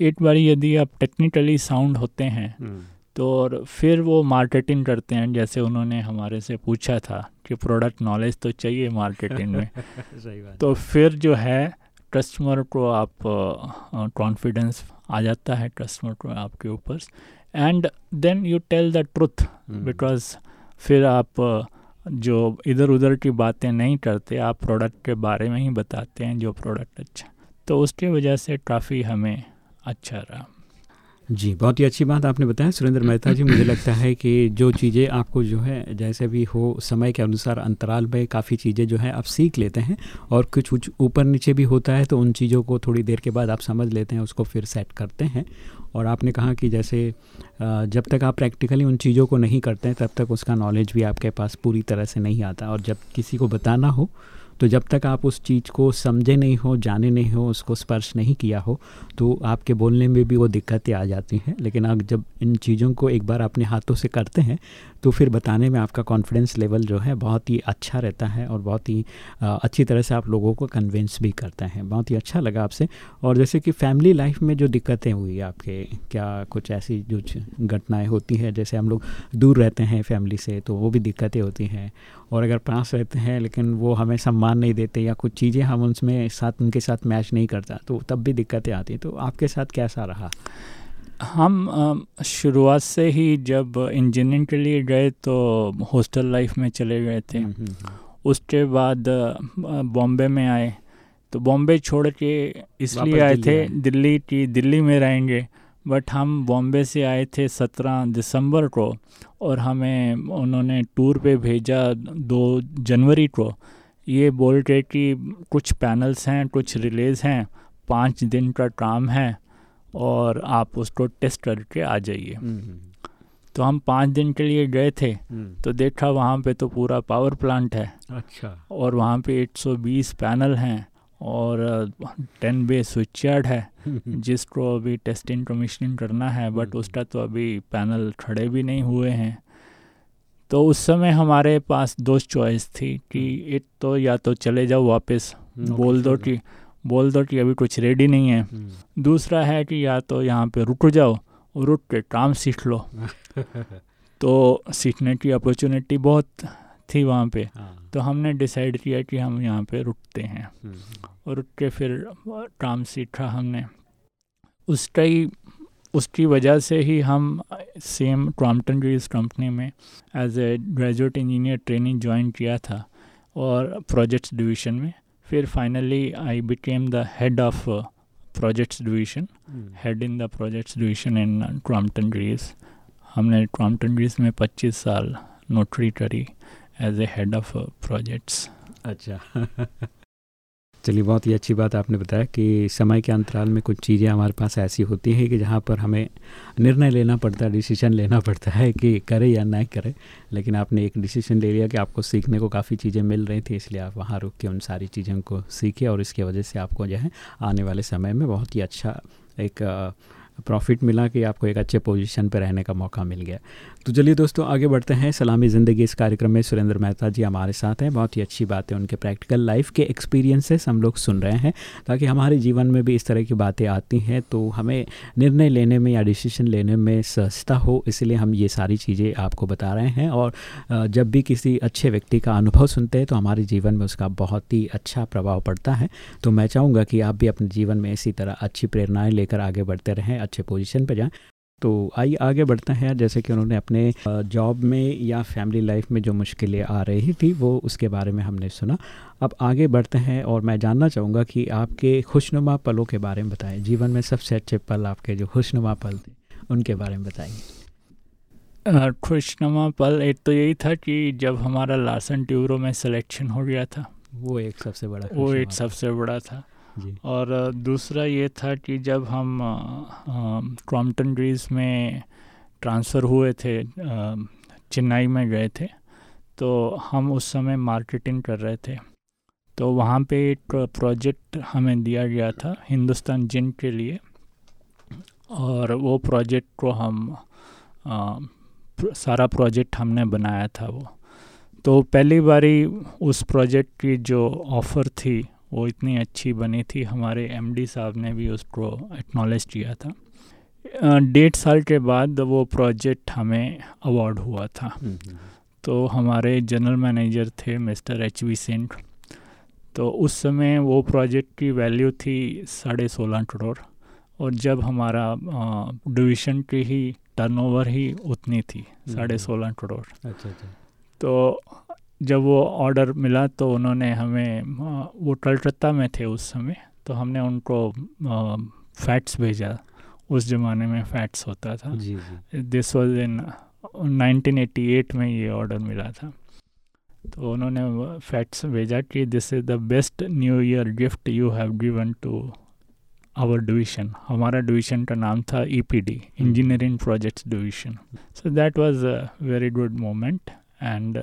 एक बार यदि आप टेक्निकली साउंड होते हैं हम्म, तो और फिर वो मार्केटिंग करते हैं जैसे उन्होंने हमारे से पूछा था कि प्रोडक्ट नॉलेज तो चाहिए मार्केटिंग में। सही बात। तो फिर जो है कस्टमर को आप कॉन्फिडेंस आ जाता है कस्टमर को आपके ऊपर। And then you tell the truth because फिर आप जो इधर उधर की बातें नहीं करते, आप प्रोडक्ट के बारे में ही बताते हैं जो प्रोडक्ट अच्छा तो उसकी वजह से काफ़ी हमें अच्छा रहा। जी, बहुत ही अच्छी बात आपने बताया। सुरेंद्र मेहता जी, मुझे लगता है कि जो चीज़ें आपको जो है, जैसे भी हो, समय के अनुसार, अंतराल में काफ़ी चीज़ें जो है, आप सीख लेते हैं और कुछ ऊपर नीचे भी होता है तो उन चीज़ों को थोड़ी देर के बाद आप समझ लेते हैं, उसको फिर सेट करते हैं। और आपने कहा कि जैसे जब तक आप प्रैक्टिकली उन चीज़ों को नहीं करते हैं, तब तक उसका नॉलेज भी आपके पास पूरी तरह से नहीं आता। और जब किसी को बताना हो तो जब तक आप उस चीज़ को समझे नहीं हो, जाने नहीं हो, उसको स्पर्श नहीं किया हो तो आपके बोलने में भी वो दिक्कतें आ जाती हैं। लेकिन आप जब इन चीज़ों को एक बार अपने हाथों से करते हैं तो फिर बताने में आपका कॉन्फिडेंस लेवल जो है बहुत ही अच्छा रहता है और बहुत ही अच्छी तरह से आप लोगों को कन्विंस भी करते हैं। बहुत ही अच्छा लगा आपसे। और जैसे कि फैमिली लाइफ में जो दिक्कतें हुई आपके, क्या कुछ ऐसी जो घटनाएँ होती हैं? जैसे हम लोग दूर रहते हैं फैमिली से तो वो भी दिक्कतें होती हैं। और अगर पास रहते हैं लेकिन वो हमें सम्मान नहीं देते या कुछ चीज़ें हम उनमें साथ, उनके साथ मैच नहीं करता तो तब भी दिक्कतें आती हैं। तो आपके साथ कैसा रहा? हम शुरुआत से ही जब इंजीनियरिंग के लिए गए तो हॉस्टल लाइफ में चले गए थे। हम्म, हम्म, हम्म। उसके बाद बॉम्बे में आए। तो बॉम्बे छोड़ के इसलिए आए थे दिल्ली की दिल्ली में रहेंगे। बट हम बॉम्बे से आए थे सत्रह दिसंबर को और हमें उन्होंने टूर पे भेजा दो जनवरी को। ये बोल के कि कुछ पैनल्स हैं कुछ रिलेज हैं पाँच दिन का काम है। और आप उसको टेस्ट करके आ जाइए। हम्म, हम्म, तो हम पाँच दिन के लिए गए थे। हम्म। तो देखा वहाँ पे तो पूरा पावर प्लांट है। अच्छा। और वहाँ पे 120 पैनल हैं और टेन बे स्विच यार्ड है जिसको अभी टेस्टिंग कमीशनिंग करना है बट। उसका तो अभी पैनल खड़े भी नहीं हुए हैं। तो उस समय हमारे पास दो चॉइस थी कि एक तो या तो चले जाओ वापस बोल दो कि बोल दो कि अभी कुछ रेडी नहीं है। हम्म, दूसरा है कि या तो यहाँ पे रुक जाओ और रुक के काम सीख लो। तो सीखने की अपॉर्चुनिटी बहुत थी वहाँ पे। हाँ, तो हमने डिसाइड किया कि हम यहाँ पे रुकते हैं। हम्म, और रुक के फिर काम सीखा हमने। उसका ही उसकी वजह से ही हम सेम क्रॉम्पटन की इस कंपनी में as a graduate engineer training join किया था और प्रोजेक्ट्स डिवीज़न में। फिर finally I became the head of projects division hmm, head in the projects division in Crompton Greaves हमने क्रॉम्पटन ग्रीस में 25 साल नौकरी करी as a head of projects अच्छा चलिए, बहुत ही अच्छी बात आपने बताया कि समय के अंतराल में कुछ चीज़ें हमारे पास ऐसी होती हैं कि जहाँ पर हमें निर्णय लेना पड़ता है डिसीज़न लेना पड़ता है कि करें या ना करें। लेकिन आपने एक डिसीज़न ले लिया कि आपको सीखने को काफ़ी चीज़ें मिल रही थी, इसलिए आप वहाँ रुक के उन सारी चीज़ों को सीखे और इसकी वजह से आपको जो है आने वाले समय में बहुत ही अच्छा एक प्रॉफिट मिला कि आपको एक अच्छे पोजीशन पर रहने का मौका मिल गया। तो चलिए दोस्तों, आगे बढ़ते हैं। सलामी ज़िंदगी इस कार्यक्रम में सुरेंद्र मेहता जी हमारे साथ हैं। बहुत ही अच्छी बातें उनके प्रैक्टिकल लाइफ के एक्सपीरियंसेस हम लोग सुन रहे हैं। ताकि हमारे जीवन में भी इस तरह की बातें आती हैं तो हमें निर्णय लेने में या डिसीज़न लेने में सहजता हो, इसलिए हम ये सारी चीज़ें आपको बता रहे हैं। और जब भी किसी अच्छे व्यक्ति का अनुभव सुनते हैं तो हमारे जीवन में उसका बहुत ही अच्छा प्रभाव पड़ता है। तो मैं चाहूँगा कि आप भी अपने जीवन में इसी तरह अच्छी प्रेरणाएँ लेकर आगे बढ़ते रहें, अच्छे पोजिशन पर जाएँ। तो आइए आगे बढ़ते हैं। जैसे कि उन्होंने अपने जॉब में या फैमिली लाइफ में जो मुश्किलें आ रही थी वो उसके बारे में हमने सुना। अब आगे बढ़ते हैं और मैं जानना चाहूँगा कि आपके खुशनुमा पलों के बारे में बताएँ। जीवन में सबसे अच्छे पल आपके जो खुशनुमा पल थे उनके बारे में बताइए खुशनुमा पल एक तो यही था कि जब हमारा लासन ट्यूरो में सिलेक्शन हो गया था वो एक सबसे बड़ा वो एक सबसे बड़ा था। और दूसरा ये था कि जब हम क्रॉम्पटन ग्रीस में ट्रांसफ़र हुए थे चेन्नई में गए थे तो हम उस समय मार्केटिंग कर रहे थे। तो वहाँ पे एक प्रोजेक्ट हमें दिया गया था हिंदुस्तान जिन के लिए और वो प्रोजेक्ट को हम आ, सारा प्रोजेक्ट हमने बनाया था वो। तो पहली बारी उस प्रोजेक्ट की जो ऑफ़र थी वो इतनी अच्छी बनी थी हमारे एमडी साहब ने भी उसको एक्नॉलेज किया था। डेढ़ साल के बाद वो प्रोजेक्ट हमें अवार्ड हुआ था। हम्म, हम्म, तो हमारे जनरल मैनेजर थे मिस्टर एच वी सेंट तो उस समय वो प्रोजेक्ट की वैल्यू थी साढ़े सोलह करोड़ और जब हमारा डिवीज़न की ही टर्नओवर ही उतनी थी साढ़े हम्म। सोलह करोड़। अच्छा अच्छा। तो जब वो ऑर्डर मिला तो उन्होंने हमें वो कलकत्ता में थे उस समय तो हमने उनको फैट्स भेजा। उस ज़माने में फैट्स होता था। जी जी। दिस वॉज़ इन 1988 में ये ऑर्डर मिला था। तो उन्होंने फैट्स भेजा कि this is the best new year gift you have given to our division हमारा डिवीज़न का नाम था E P D engineering projects division so that was a very good moment and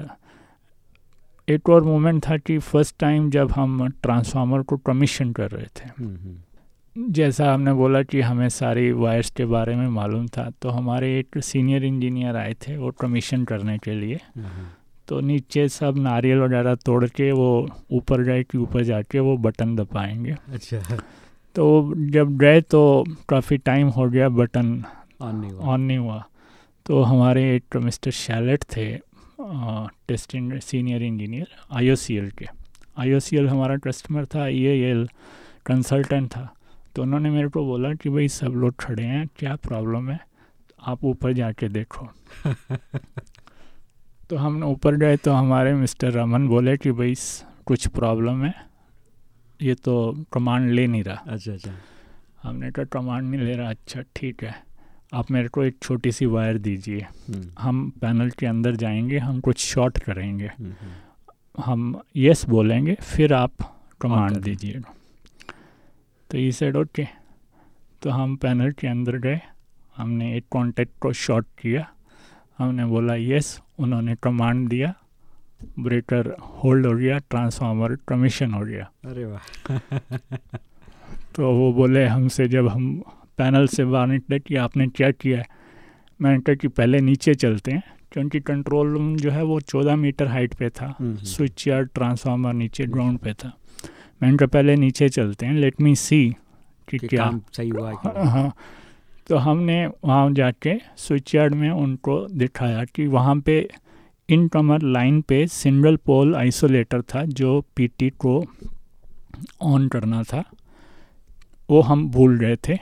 एक और मोमेंट था कि फ़र्स्ट टाइम जब हम ट्रांसफार्मर को कमीशन कर रहे थे। हम्म, हम्म, जैसा हमने बोला कि हमें सारी वायर्स के बारे में मालूम था तो हमारे एक सीनियर इंजीनियर आए थे वो कमीशन करने के लिए। हम्म, तो नीचे सब नारियल वगैरह तोड़ के वो ऊपर गए कि ऊपर जाके वो बटन दबाएँगे। अच्छा। तो जब गए तो काफ़ी टाइम हो गया बटन ऑन नहीं हुआ। ऑन नहीं हुआ। तो हमारे एक मिस्टर शैलेट थे टेस्टिंग सीनियर इंजीनियर IOCL के। IOCL हमारा कस्टमर था ई एल कंसल्टेंट था। तो उन्होंने मेरे को बोला कि भाई सब लोग खड़े हैं क्या प्रॉब्लम है? आप ऊपर जाके देखो। तो हम ऊपर गए तो हमारे मिस्टर रमन बोले कि भाई कुछ प्रॉब्लम है। ये तो कमांड ले नहीं रहा। अच्छा अच्छा। हमने कहा कमांड नहीं ले रहा अच्छा ठीक है। आप मेरे को एक छोटी सी वायर दीजिए। हम्म, हम पैनल के अंदर जाएँगे हम कुछ शॉर्ट करेंगे। हम्म, हम्म, हम यस बोलेंगे फिर आप कमांड कर दीजिएगा तो ये सेड ओके तो हम पैनल के अंदर गए। हमने एक कॉन्टेक्ट को शॉर्ट किया। हमने बोला यस उन्होंने कमांड दिया। ब्रेकर होल्ड हो गया ट्रांसफार्मर कमीशन हो गया। अरे वाह। तो वो बोले हमसे जब हम पैनल से बाहर निकले कि आपने क्या किया है? मैंने कहा कि पहले नीचे चलते हैं क्योंकि कंट्रोल रूम जो है वो चौदह मीटर हाइट पे था। स्विच यार्ड ट्रांसफार्मर नीचे ग्राउंड पे था। मैंने कहा पहले नीचे चलते हैं लेट मी सी कि क्या काम सही हुआ है हाँ हाँ। तो हमने वहाँ जाके स्विच यार्ड में उनको दिखाया कि वहाँ पे इन कमर लाइन पे सिंगल पोल आइसोलेटर था जो पीटी को ऑन करना था। वो हम भूल गए थे।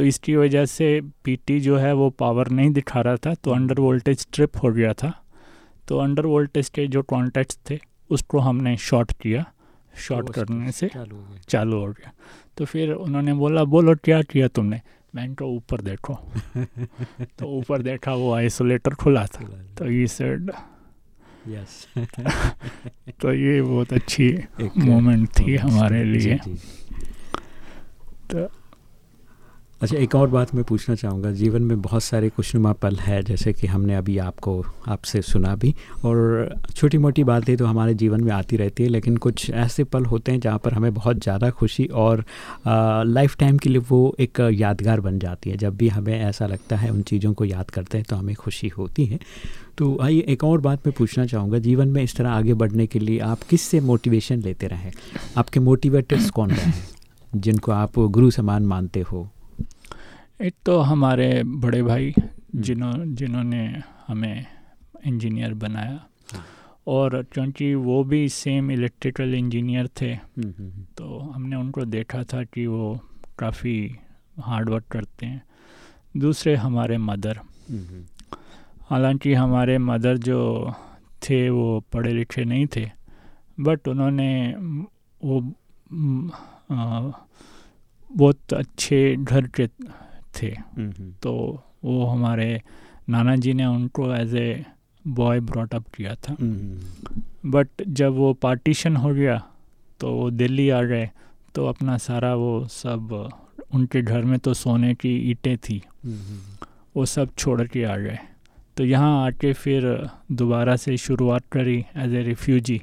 तो इसकी वजह से पीटी जो है वो पावर नहीं दिखा रहा था तो अंडर वोल्टेज ट्रिप हो गया था। तो अंडर वोल्टेज के जो कॉन्टैक्ट्स थे उसको हमने शॉर्ट किया। शॉर्ट वो करने से चालू हो गया। चालू हो गया। तो फिर उन्होंने बोला बोलो क्या किया तुमने? मैंने कहा ऊपर देखो। तो ऊपर देखा वो आइसोलेटर खुला था। तो ये सेड यस तो ये बहुत अच्छी मोमेंट थी हमारे लिए। तो अच्छा एक और बात मैं पूछना चाहूँगा। जीवन में बहुत सारे खुशनुमा पल है, जैसे कि हमने अभी आपको, आपसे सुना भी। और छोटी मोटी बातें तो हमारे जीवन में आती रहती है, लेकिन कुछ ऐसे पल होते हैं जहाँ पर हमें बहुत ज़्यादा खुशी और लाइफ टाइम के लिए वो एक यादगार बन जाती है। जब भी हमें ऐसा लगता है उन चीज़ों को याद करते हैं तो हमें खुशी होती है। तो आइए एक और बात मैं पूछना चाहूँगा। जीवन में इस तरह आगे बढ़ने के लिए आप किस से मोटिवेशन लेते रहें? आपके मोटिवेटर्स कौन रहे हैं, जिनको आप गुरु समान मानते हो? एक तो हमारे बड़े भाई जिन्हों जिन्होंने हमें इंजीनियर बनाया हाँ। और क्योंकि वो भी सेम इलेक्ट्रिकल इंजीनियर थे हम्म, हम्म, हम्म। तो हमने उनको देखा था कि वो काफ़ी हार्ड वर्क करते हैं दूसरे हमारे मदर हम्म, हम्म। हालाँकि हमारे मदर जो थे वो पढ़े लिखे नहीं थे बट उन्होंने वो आ, बहुत अच्छे घर के थे। तो वो हमारे नाना जी ने उनको एज ए बॉय ब्रॉटअप किया था। बट जब वो पार्टीशन हो गया तो वो दिल्ली आ गए तो अपना सारा वो सब उनके घर में तो सोने की ईंटें थी। वो सब छोड़ के आ गए। तो यहाँ आके फिर दोबारा से शुरुआत करी एज ए रिफ्यूजी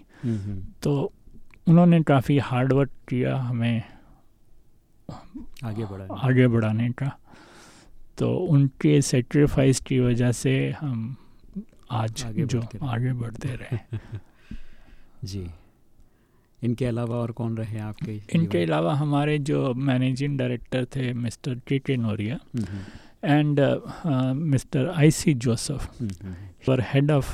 तो उन्होंने काफ़ी हार्ड वर्क किया हमें आगे बढ़ा आगे बढ़ाने का। तो उनके सेक्रीफाइस की वजह से हम आज आगे जो बढ़ते आगे बढ़ते रहे। जी। इनके अलावा और कौन रहे आपके इनके अलावा हमारे जो मैनेजिंग डायरेक्टर थे mister K K Noria hmm, and mister I C Joseph hmm, hmm, were head of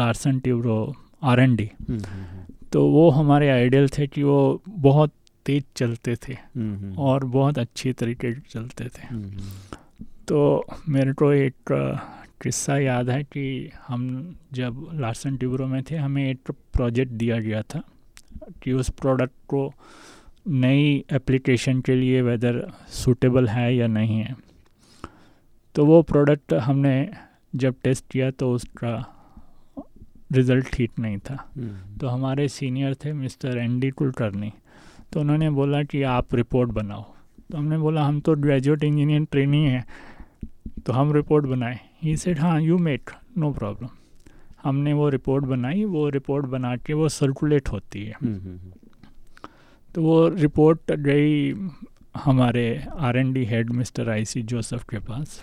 Larsen Toubro R N D hmm, hmm, तो वो हमारे आइडियल थे कि वो बहुत तेज चलते थे हम्म, हम्म, और बहुत अच्छी तरीके से चलते थे। हम्म, हम्म, तो मेरे को एक किस्सा याद है कि हम जब लार्सन ट्यूब्रो में थे हमें एक प्रोजेक्ट दिया गया था कि उस प्रोडक्ट को नई एप्लीकेशन के लिए वेदर सूटेबल है या नहीं है। तो वो प्रोडक्ट हमने जब टेस्ट किया तो उसका रिज़ल्ट ठीक नहीं था। हम्म, तो हमारे सीनियर थे मिस्टर एन डी कुलकर्णी। तो उन्होंने बोला कि आप रिपोर्ट बनाओ। तो हमने बोला हम तो ग्रेजुएट इंजीनियर ट्रेनिंग है तो हम रिपोर्ट बनाए। ही सेड हाँ यू मेक नो प्रॉब्लम हमने वो रिपोर्ट बनाई वो रिपोर्ट बना के वो सर्कुलेट होती है। हम्म, हम्म, तो वो रिपोर्ट गई हमारे R N D head mister I C Joseph के पास।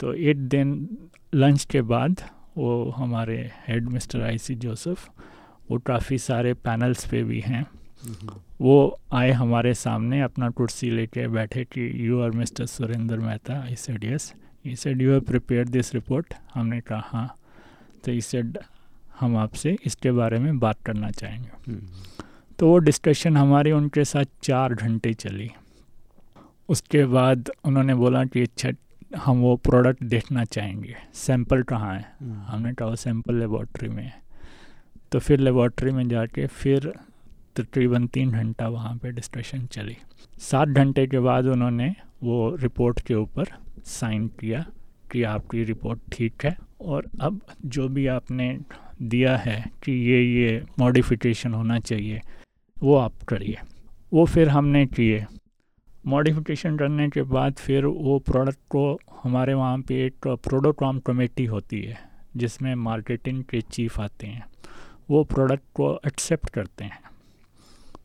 तो एक दिन लंच के बाद वो हमारे head mister I C Joseph वो काफ़ी सारे पैनल्स पे भी हैं। हम्म, वो आए हमारे सामने अपना कुर्सी लेके बैठे कि you are mister Surendra Mehta I said yes he said you have prepare this report हमने कहा हाँ. तो ई सेड हम आपसे इसके बारे में बात करना चाहेंगे. हम्म, तो वो डिस्कशन हमारी उनके साथ चार घंटे चली। उसके बाद उन्होंने बोला कि अच्छा हम वो प्रोडक्ट देखना चाहेंगे। सैंपल कहाँ है? हम्म, हमने कहा वो सैंपल लेबॉर्ट्री में है। तो फिर लेबॉर्ट्री में जाके फिर तकरीबन तीन घंटा वहाँ पे डिस्कशन चली। सात घंटे के बाद उन्होंने वो रिपोर्ट के ऊपर साइन किया कि आपकी रिपोर्ट ठीक है और अब जो भी आपने दिया है कि ये ये मॉडिफिकेशन होना चाहिए, वो आप करिए। वो फिर हमने किए। मॉडिफिकेशन करने के बाद फिर वो प्रोडक्ट को हमारे वहाँ पे एक प्रोडोकॉम कमेटी होती है, जिसमें मार्केटिंग के चीफ आते हैं। वो प्रोडक्ट को एक्सेप्ट करते हैं।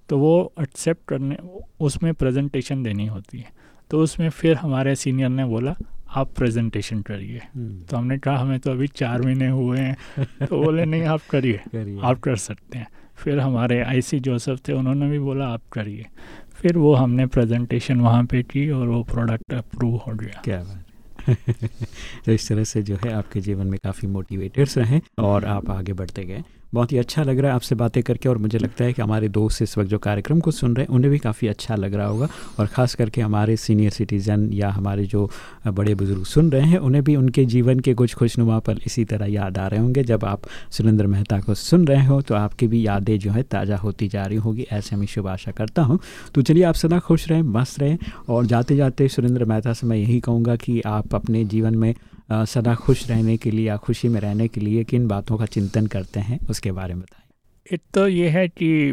तो वो एक्सेप्ट करने उसमें प्रेजेंटेशन देनी होती है। तो उसमें फिर हमारे सीनियर ने बोला आप प्रेजेंटेशन करिए। हम्म, तो हमने कहा हमें तो अभी चार महीने हुए हैं। तो बोले नहीं आप करिए। करिए। आप कर सकते हैं। फिर हमारे आईसी जोसेफ थे उन्होंने भी बोला आप करिए। फिर वो हमने प्रेजेंटेशन वहाँ पे की और वो प्रोडक्ट अप्रूव हो गया। क्या बात तो इस तरह से जो है आपके जीवन में काफ़ी मोटिवेटर्स रहे और आप आगे बढ़ते गए। बहुत ही अच्छा लग रहा है आपसे बातें करके और मुझे लगता है कि हमारे दोस्त इस वक्त जो कार्यक्रम को सुन रहे हैं, उन्हें भी काफ़ी अच्छा लग रहा होगा। और ख़ास करके हमारे सीनियर सिटीज़न या हमारे जो बड़े बुज़ुर्ग सुन रहे हैं, उन्हें भी उनके जीवन के कुछ खुशनुमा पल इसी तरह याद आ रहे होंगे। जब आप सुरेंद्र मेहता को सुन रहे हो तो आपकी भी यादें जो है ताज़ा होती जा रही होगी, ऐसे मैं शुभ आशा करता हूँ। तो चलिए आप सदा खुश रहें, मस्त रहें और जाते जाते सुरेंद्र मेहता से मैं यही कहूँगा कि आप अपने जीवन में सदा खुश रहने के लिए या खुशी में रहने के लिए किन बातों का चिंतन करते हैं उसके बारे में बताएँ। एक तो ये है कि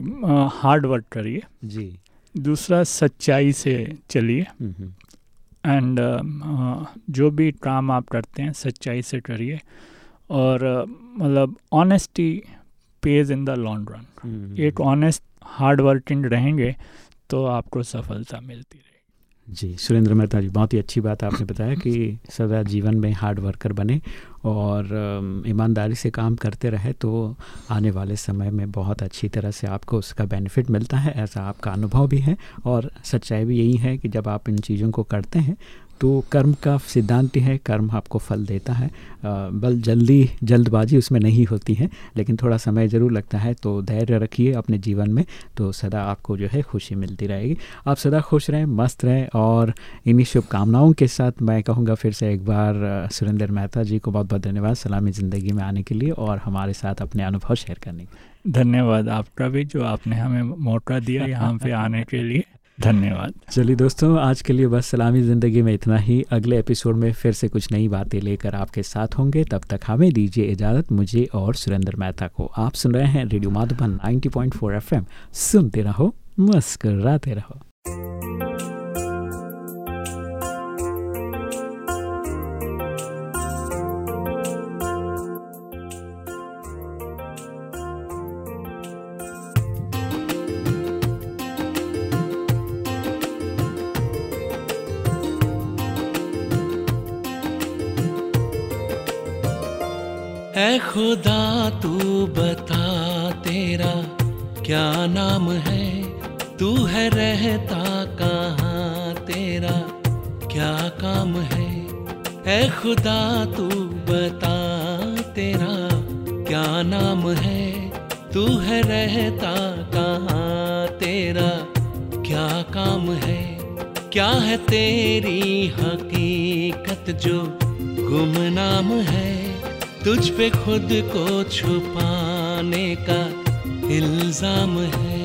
हार्ड वर्क करिए। जी। दूसरा सच्चाई से चलिए। हम्म, हम्म, एंड जो भी काम आप करते हैं सच्चाई से करिए। और मतलब honesty pays in the long run hmm, एक ऑनेस्ट हार्ड वर्किंग रहेंगे तो आपको सफलता मिलती रहेगी। जी, सुरेंद्र मेहता जी, बहुत ही अच्छी बात आपने बताया कि सदा जीवन में हार्ड वर्कर बने और ईमानदारी से काम करते रहे तो आने वाले समय में बहुत अच्छी तरह से आपको उसका बेनिफिट मिलता है, ऐसा आपका अनुभव भी है और सच्चाई भी यही है कि जब आप इन चीज़ों को करते हैं तो कर्म का सिद्धांत है कर्म आपको फल देता है। बल जल्दी जल्दबाजी उसमें नहीं होती है लेकिन थोड़ा समय ज़रूर लगता है तो धैर्य रखिए अपने जीवन में तो सदा आपको जो है खुशी मिलती रहेगी। आप सदा खुश रहें मस्त रहें और इन्हीं शुभकामनाओं के साथ मैं कहूँगा फिर से एक बार सुरेंद्र मेहता जी को बहुत बहुत धन्यवाद सलामी ज़िंदगी में आने के लिए और हमारे साथ अपने अनुभव शेयर करने के लिए। धन्यवाद आपका भी जो आपने हमें मौका दिया यहाँ पे आने के लिए। धन्यवाद। चलिए दोस्तों, आज के लिए बस सलामी ज़िंदगी में इतना ही। अगले एपिसोड में फिर से कुछ नई बातें लेकर आपके साथ होंगे। तब तक हमें दीजिए इजाज़त, मुझे और सुरेंद्र मेहता को। आप सुन रहे हैं रेडियो माधुबन 90.4 एफएम सुनते रहो, मुस्कराते रहो। ऐ खुदा, तू बता तेरा क्या नाम है? तू है रहता कहाँ तेरा क्या काम है? ऐ खुदा, तू बता तेरा क्या नाम है? तू है रहता कहाँ तेरा क्या काम है? क्या है तेरी हकीकत जो गुमनाम है? तुझ पे खुद को छुपाने का इल्ज़ाम है।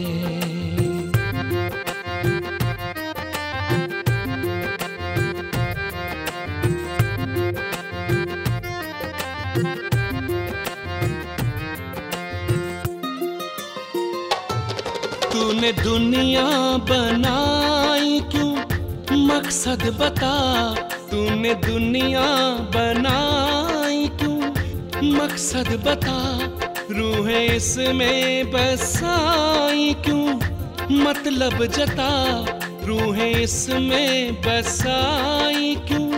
तूने दुनिया बनाई क्यों? मकसद बता। तूने दुनिया बनाई मकसद बता, रूहें इसमें बसाई क्यों? मतलब जता, रूहें इसमें बसाई क्यों?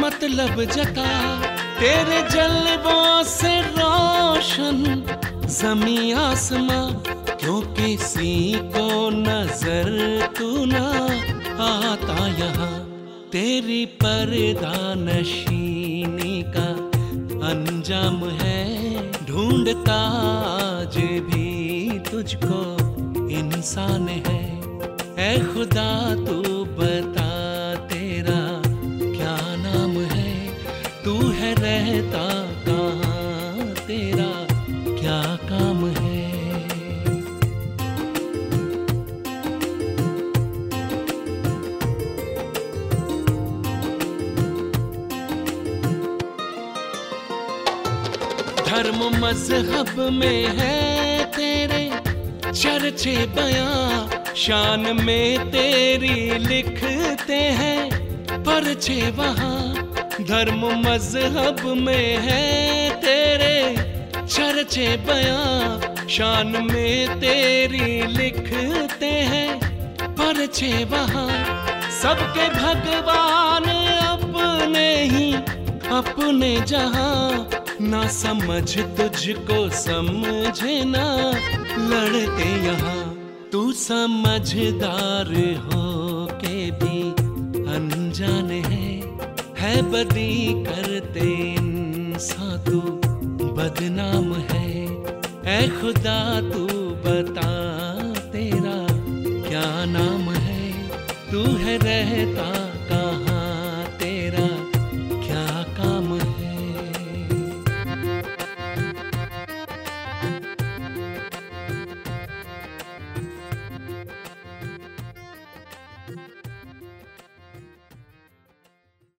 मतलब जता, तेरे जलवों से रोशन जमी आसमां, क्यों किसी को नज़र तू ना आता यहाँ? तेरी पर्दा नशीनी का अंजाम है, ढूंढता आज भी तुझको इंसान है। ऐ खुदा, तू बता तेरा क्या नाम है? तू है रहता मज़हब में है तेरे चर्चे बयां, शान में तेरी लिखते हैं परचे वहाँ। धर्म मज़हब में है तेरे चर्चे बयां, शान में तेरी लिखते हैं परचे वहाँ। सबके भगवान अपने ही, अपने जहाँ। ना समझ तुझको समझे ना लड़ते यहाँ तू समझदार हो के भी अनजान है। है बदी करते इंसान तू बदनाम है। ऐ खुदा तू बता तेरा क्या नाम है? तू है रहता